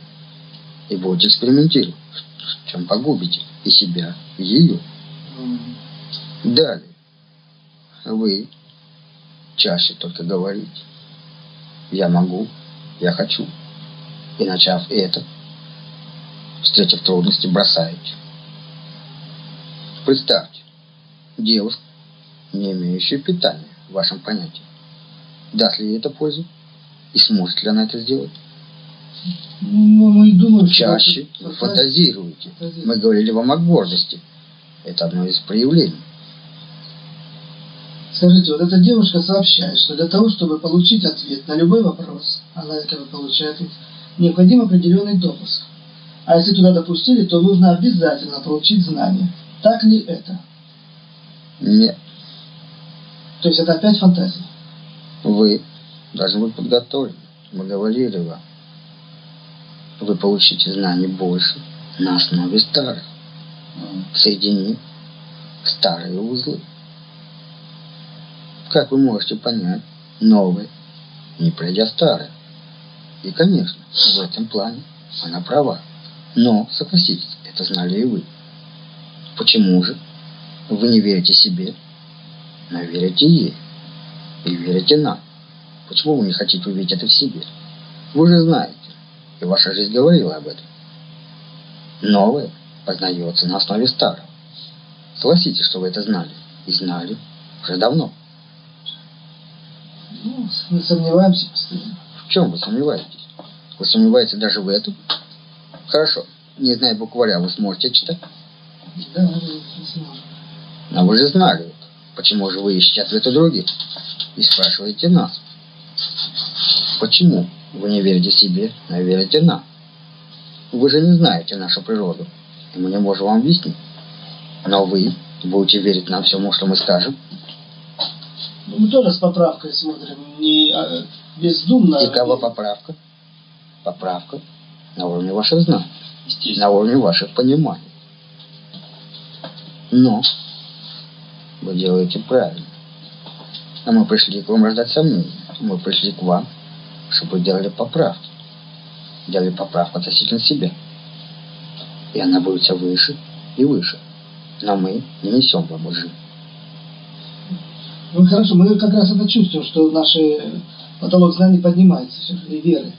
и будете экспериментировать, чем погубите и себя, и ее. Далее. Вы чаще только говорите «я могу», «я хочу». И начав это, встретив трудности, бросаете. Представьте, девушка, не имеющая питания в вашем понятии. Даст ли ей это пользу? И сможет ли она это сделать? Ну, мы думаем, Чаще вы фантазируете. Мы говорили вам о гордости. Это одно из проявлений. Скажите, вот эта девушка сообщает, что для того, чтобы получить ответ на любой вопрос, она якобы получает, необходим определенный допуск. А если туда допустили, то нужно обязательно получить знания. Так ли это? Нет. То есть это опять фантазия? Вы должны быть подготовлены. Мы говорили вам. Вы получите знаний больше на основе старых. Соединив старые узлы. Как вы можете понять новое, не пройдя старое? И, конечно, в этом плане она права. Но, согласитесь, это знали и вы. Почему же вы не верите себе, но верите ей? И верите нам? Почему вы не хотите увидеть это в себе? Вы же знаете, и ваша жизнь говорила об этом. Новое познается на основе старого. Согласитесь, что вы это знали. И знали уже давно. Ну, мы сомневаемся постоянно. В чем вы сомневаетесь? Вы сомневаетесь даже в этом? Хорошо. Не зная букваря, вы сможете читать? Да, не сможем. Но вы же знали это. Почему же вы ищете ответы других? И спрашиваете нас. Почему вы не верите себе, но верите нам? Вы же не знаете нашу природу, и мы не можем вам объяснить. Но вы будете верить нам всему, что мы скажем, Ну, мы тоже с поправкой смотрим, не а, бездумно. И какова поправка? Поправка на уровне ваших знаний, на уровне ваших пониманий. Но вы делаете правильно. А мы пришли к вам раздать сомнения. Мы пришли к вам, чтобы делали поправки. Делали поправку относительно себя. И она будет все выше и выше. Но мы не несем вам лжи. Ну хорошо, мы как раз это чувствуем, что наш потолок знаний поднимается и веры.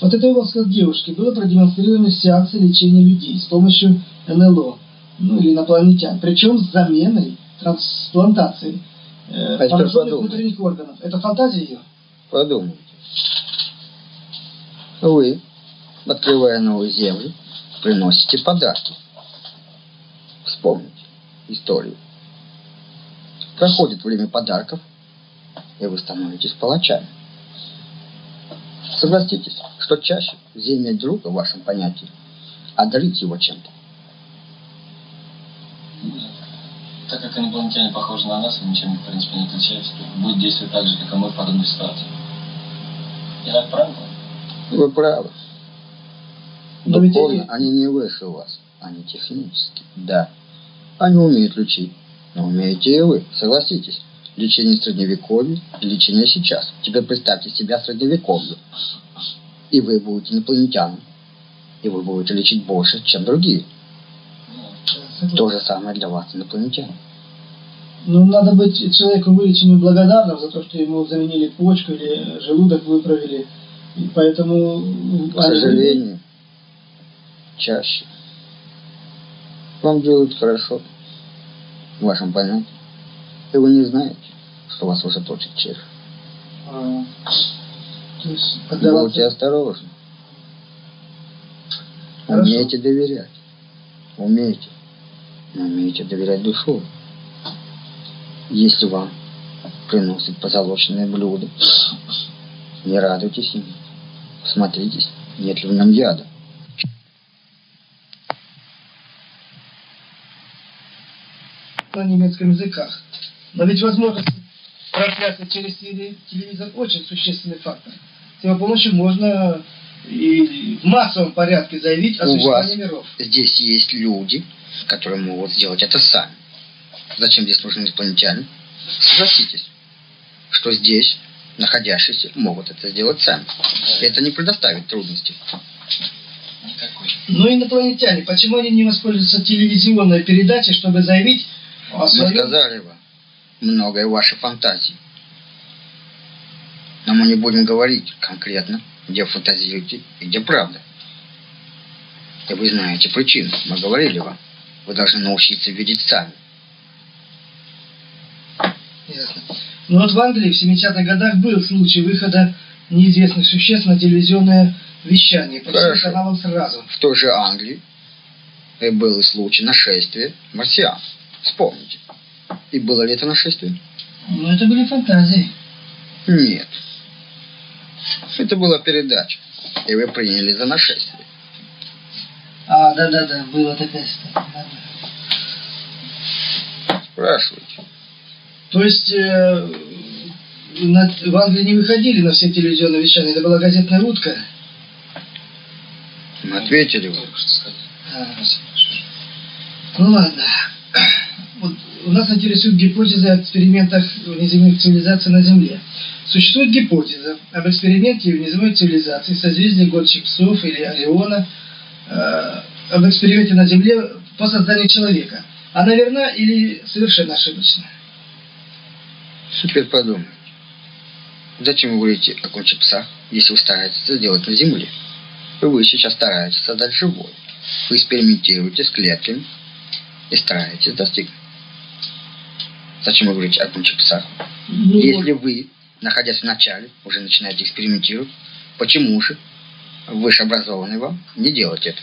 Вот это его сказал девушке было продемонстрировано сеансы лечения людей с помощью НЛО, ну или инопланетян, причем с заменой трансплантацией э, А внутренних органов. Это фантазия ее? Подумайте. Вы, открывая новую землю, приносите подарки. Вспомните историю. Проходит время подарков, и вы становитесь палачами. Согласитесь, что чаще взять друга в вашем понятии, одарить его чем-то. Так как инопланетяне похожи на нас и ничем, в принципе, не отличаются, будет действовать так же, как и мы в подобной ситуации. Я так правильно? Вы правы. Но ведь Духовно они- они не выше вас, они технически, да. Они умеют лечить, но умеете и вы, согласитесь. Лечение средневековья и лечение сейчас. Теперь представьте себя средневековье. И вы будете инопланетяном. И вы будете лечить больше, чем другие. То же самое для вас, инопланетяне. Ну, надо быть человеку вылеченным благодарным за то, что ему заменили почку или желудок выправили. Поэтому... К сожалению, чаще. Вам делают хорошо в вашем понятии. И вы не знаете, что вас уже точит червь. А, то есть, отдаваться- Будьте осторожны. Хорошо. Умейте доверять. Умейте. Но умейте доверять душой. Если вам приносят позолоченное блюдо, не радуйтесь им. Смотритесь, нет ли в нем яда. на немецком языках. Но ведь возможность трансляции через теле- телевизор очень существенный фактор. С его помощью можно и в массовом порядке заявить о У существовании миров. здесь есть люди, которые могут сделать это сами. Зачем здесь нужны инопланетяне? Согласитесь, что здесь находящиеся могут это сделать сами. Это не предоставит трудностей. Никакой. Но инопланетяне, почему они не воспользуются телевизионной передачей, чтобы заявить о Мы своем... сказали вам многое вашей фантазии. Но мы не будем говорить конкретно, где фантазируете и где правда. И вы знаете причину. Мы говорили вам. Вы должны научиться видеть сами. Ясно. Ну вот в Англии в 70-х годах был случай выхода неизвестных существ на телевизионное вещание по всем каналам сразу. В той же Англии и был случай нашествия марсиан. Вспомните. И было ли это нашествие? Ну это были фантазии. Нет. Это была передача. И вы приняли за нашествие. А, да-да-да, была такая история. да-да. Спрашивайте. То есть э, на- в Англии не выходили на все телевизионные вещания, это была газетная утка. Мы ответили вам. А, Ну ладно. Вот у нас интересует гипотезы о экспериментах внеземных цивилизаций на Земле. Существует гипотеза об эксперименте внеземной цивилизации созвездия гонщик псов или Ориона, э, об эксперименте на Земле по созданию человека. Она верна или совершенно ошибочна? Теперь подумайте. Зачем вы говорите о конче пса, если вы стараетесь это сделать на Земле? Вы сейчас стараетесь создать живое. Вы экспериментируете с клетками и стараетесь достигнуть. Зачем вы говорите о конче пса? Ну, Если вы, находясь в начале, уже начинаете экспериментировать, почему же вышеобразованный вам не делать это?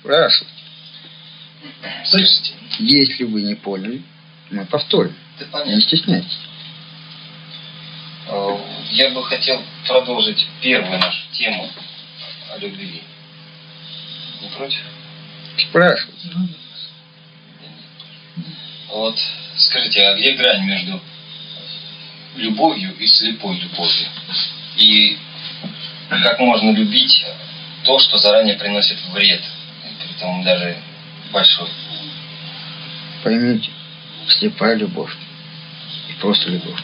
Спрашивайте. Скажите, Если вы не поняли, мы повторим. Не стесняйтесь. Э, Я бы хотел продолжить первую нашу тему о любви. Не против? Спрашивайте. Вот скажите, а где грань между любовью и слепой любовью? И как можно любить то, что заранее приносит вред, и притом даже большой? Поймите, слепая любовь и просто любовь.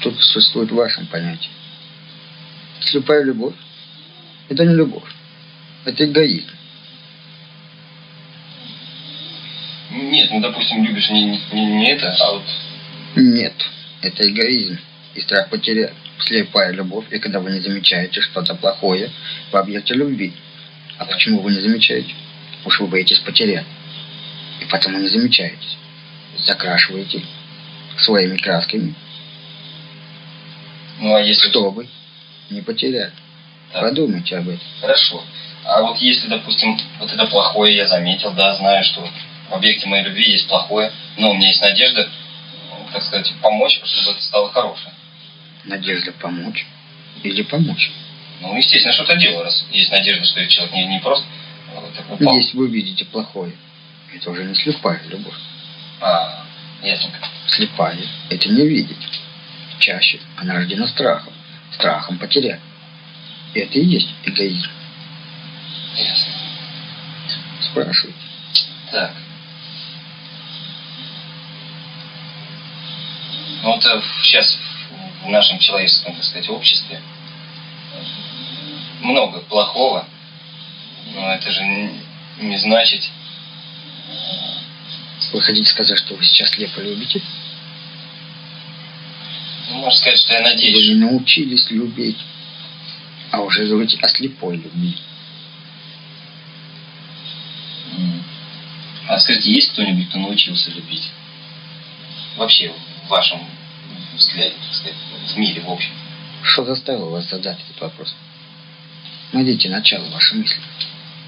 Тут существует в вашем понятии. Слепая любовь – это не любовь, это эгоизм. Нет, ну допустим, любишь не, не, не это, а вот Нет, это эгоизм и страх потерять. Слепая любовь, и когда вы не замечаете что-то плохое в объекте любви. А почему вы не замечаете? Уж вы боитесь потерять. И потому не замечаете. Закрашиваете своими красками, ну а если чтобы не потерять. Так. Подумайте об этом. Хорошо. А вот если, допустим, вот это плохое я заметил, да, знаю, что в объекте моей любви есть плохое, но у меня есть надежда, ну, так сказать, помочь, чтобы это стало хорошее. Надежда помочь или помочь. Ну, естественно, что-то делаю, раз есть надежда, что этот человек не, не просто э. Если вы видите плохое, это уже не слепая любовь. А, ясненько. Слепая – это не видеть. Чаще она рождена страхом. Страхом потерять. Это и есть эгоизм. Ясно. Спрашивайте. Так. Ну, вот э, сейчас в нашем человеческом, так сказать, обществе много плохого, но это же не- значит, Вы хотите сказать, что вы сейчас слепо любите? ну, можно сказать, что я Вы надеюсь, не научились любить, а уже говорите о слепой любви. А скажите, есть кто-нибудь, кто научился любить? Вообще, в вашем взгляде, так сказать, в мире, в общем. Что заставило вас задать этот вопрос? Найдите начало вашей мысли.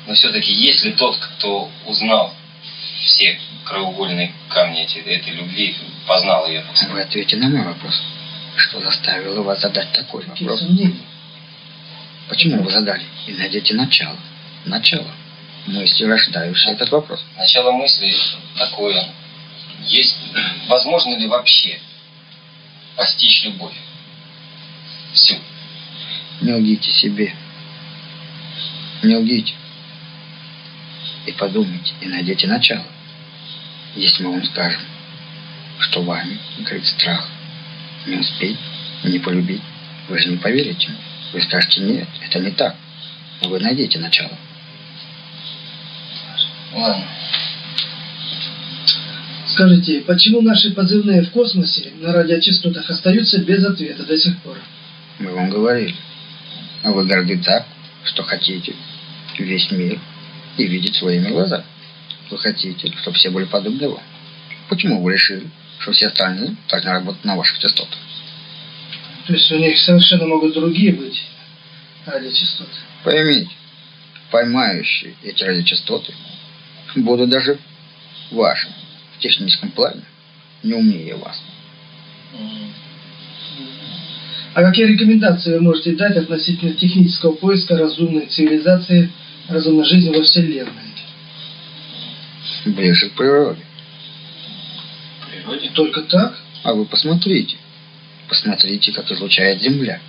Но все-таки есть ли тот, кто узнал все краеугольные камни эти, этой любви, познал ее? Вы ответьте на мой вопрос. Что заставило вас задать такой Какие вопрос? сомнения? Почему вы задали? И найдите начало. Начало. Мысли, рождающие этот вопрос. Начало мысли такое, есть, возможно ли вообще постичь любовь? Всю. Не лгите себе. Не лгите. И подумайте, и найдите начало. Если мы вам скажем, что вами горит страх, не успеть, не полюбить, вы же не поверите. Вы скажете, нет, это не так. Но вы найдете начало. Ладно. Скажите, почему наши позывные в космосе на радиочастотах остаются без ответа до сих пор? Мы вам говорили. А вы горды так, что хотите весь мир и видеть своими глазами. Вы хотите, чтобы все были подобны вам. Почему вы решили, что все остальные должны работать на ваших частотах? То есть у них совершенно могут другие быть радиочастоты. Поймите, поймающие эти радиочастоты будут даже ваши в техническом плане не умнее вас. А какие рекомендации вы можете дать относительно технического поиска разумной цивилизации, разумной жизни во Вселенной? Ближе к природе. природе? Только так? А вы посмотрите. Посмотрите, как излучает Земля.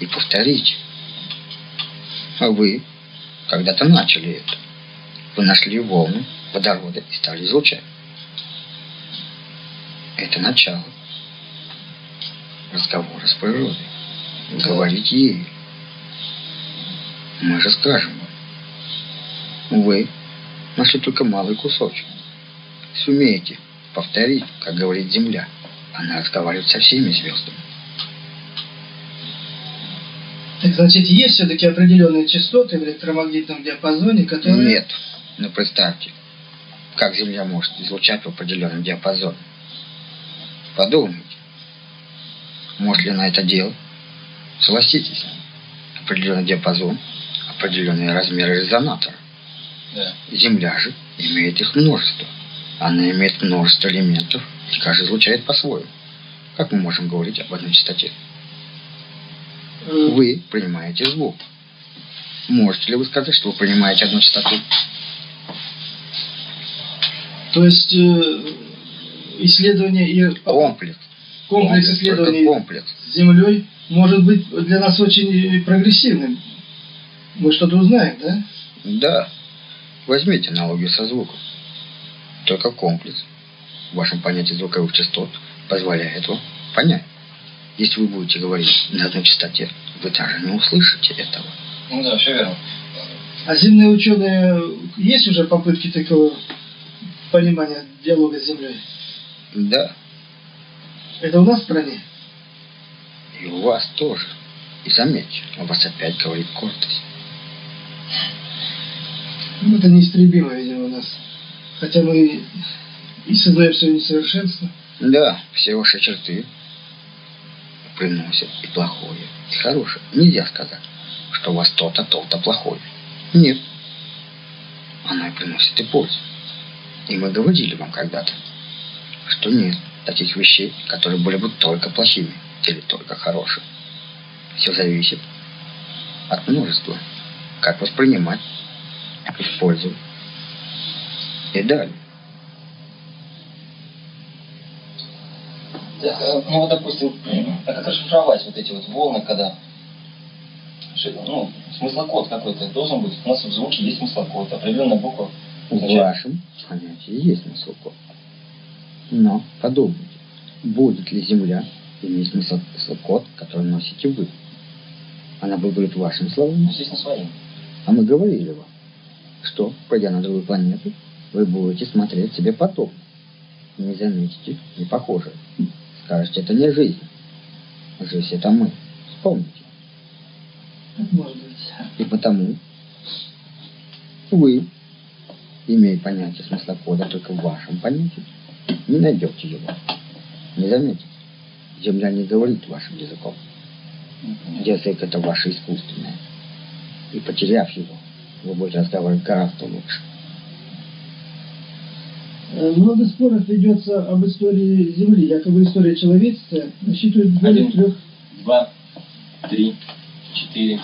И повторите. А вы когда-то начали это. Вы нашли волны водорода и стали излучать. Это начало разговора с природой. Говорить ей. Мы же скажем. Вы нашли только малый кусочек. Сумеете повторить, как говорит Земля. Она разговаривает со всеми звездами. Так значит, есть все-таки определенные частоты в электромагнитном диапазоне, которые... Нет. Но представьте, как Земля может излучать в определенном диапазоне. Подумайте, может ли она это делать? Согласитесь, определенный диапазон, определенные размеры резонатора. Да. Земля же имеет их множество. Она имеет множество элементов, и каждый излучает по-своему. Как мы можем говорить об одной частоте? э, Вы принимаете звук. Можете ли вы сказать, что вы принимаете одну частоту? То есть э, исследование и Комплекс. комплекс Только исследований комплекс. с Землей может быть для нас очень прогрессивным. Мы что-то узнаем, да? Да. Возьмите аналогию со звуком. Только комплекс в вашем понятии звуковых частот позволяет вам понять. Если вы будете говорить на одной частоте, вы даже не услышите этого. Ну да, все верно. А земные ученые, есть уже попытки такого понимания диалога с Землей? Да, Это у нас в стране? и у вас тоже. И заметьте, у вас опять говорит гордость. Ну, это неистребимо, видимо, у нас. Хотя мы и сознаем свое несовершенство. Да, все ваши черты приносят и плохое, и хорошее. Нельзя сказать, что у вас то-то, то-то плохое. Нет. Оно и приносит и пользу. И мы говорили вам когда-то, что нет таких вещей, которые были бы только плохими или только хорошими. Все зависит от множества. Как воспринимать, использовать и далее. Э, ну вот, допустим, а как расшифровать вот эти вот волны, когда ну, смыслокод какой-то должен быть. У нас в звуке есть смыслокод, определенная буква. В вашем понятии есть смысл-код. Но подумайте, будет ли Земля иметь смысл- смысл-код, который носите вы? Она будет говорить вашими Ну, словами. естественно, своим. А мы говорили вам, что, пойдя на другую планету, вы будете смотреть себе потом. Не заметите, не похоже. Скажете, это не жизнь. Жизнь это мы. Вспомните. Может быть. И потому вы, имея понятие смысла кода только в вашем понятии, не найдете его. Не заметите. Земля не говорит вашим языком. Язык это ваше искусственное. И потеряв его, вы будете разговаривать гораздо лучше. Э, Много споров ведется об истории Земли. Якобы история человечества насчитывает более Один. трех Два, три, четыре,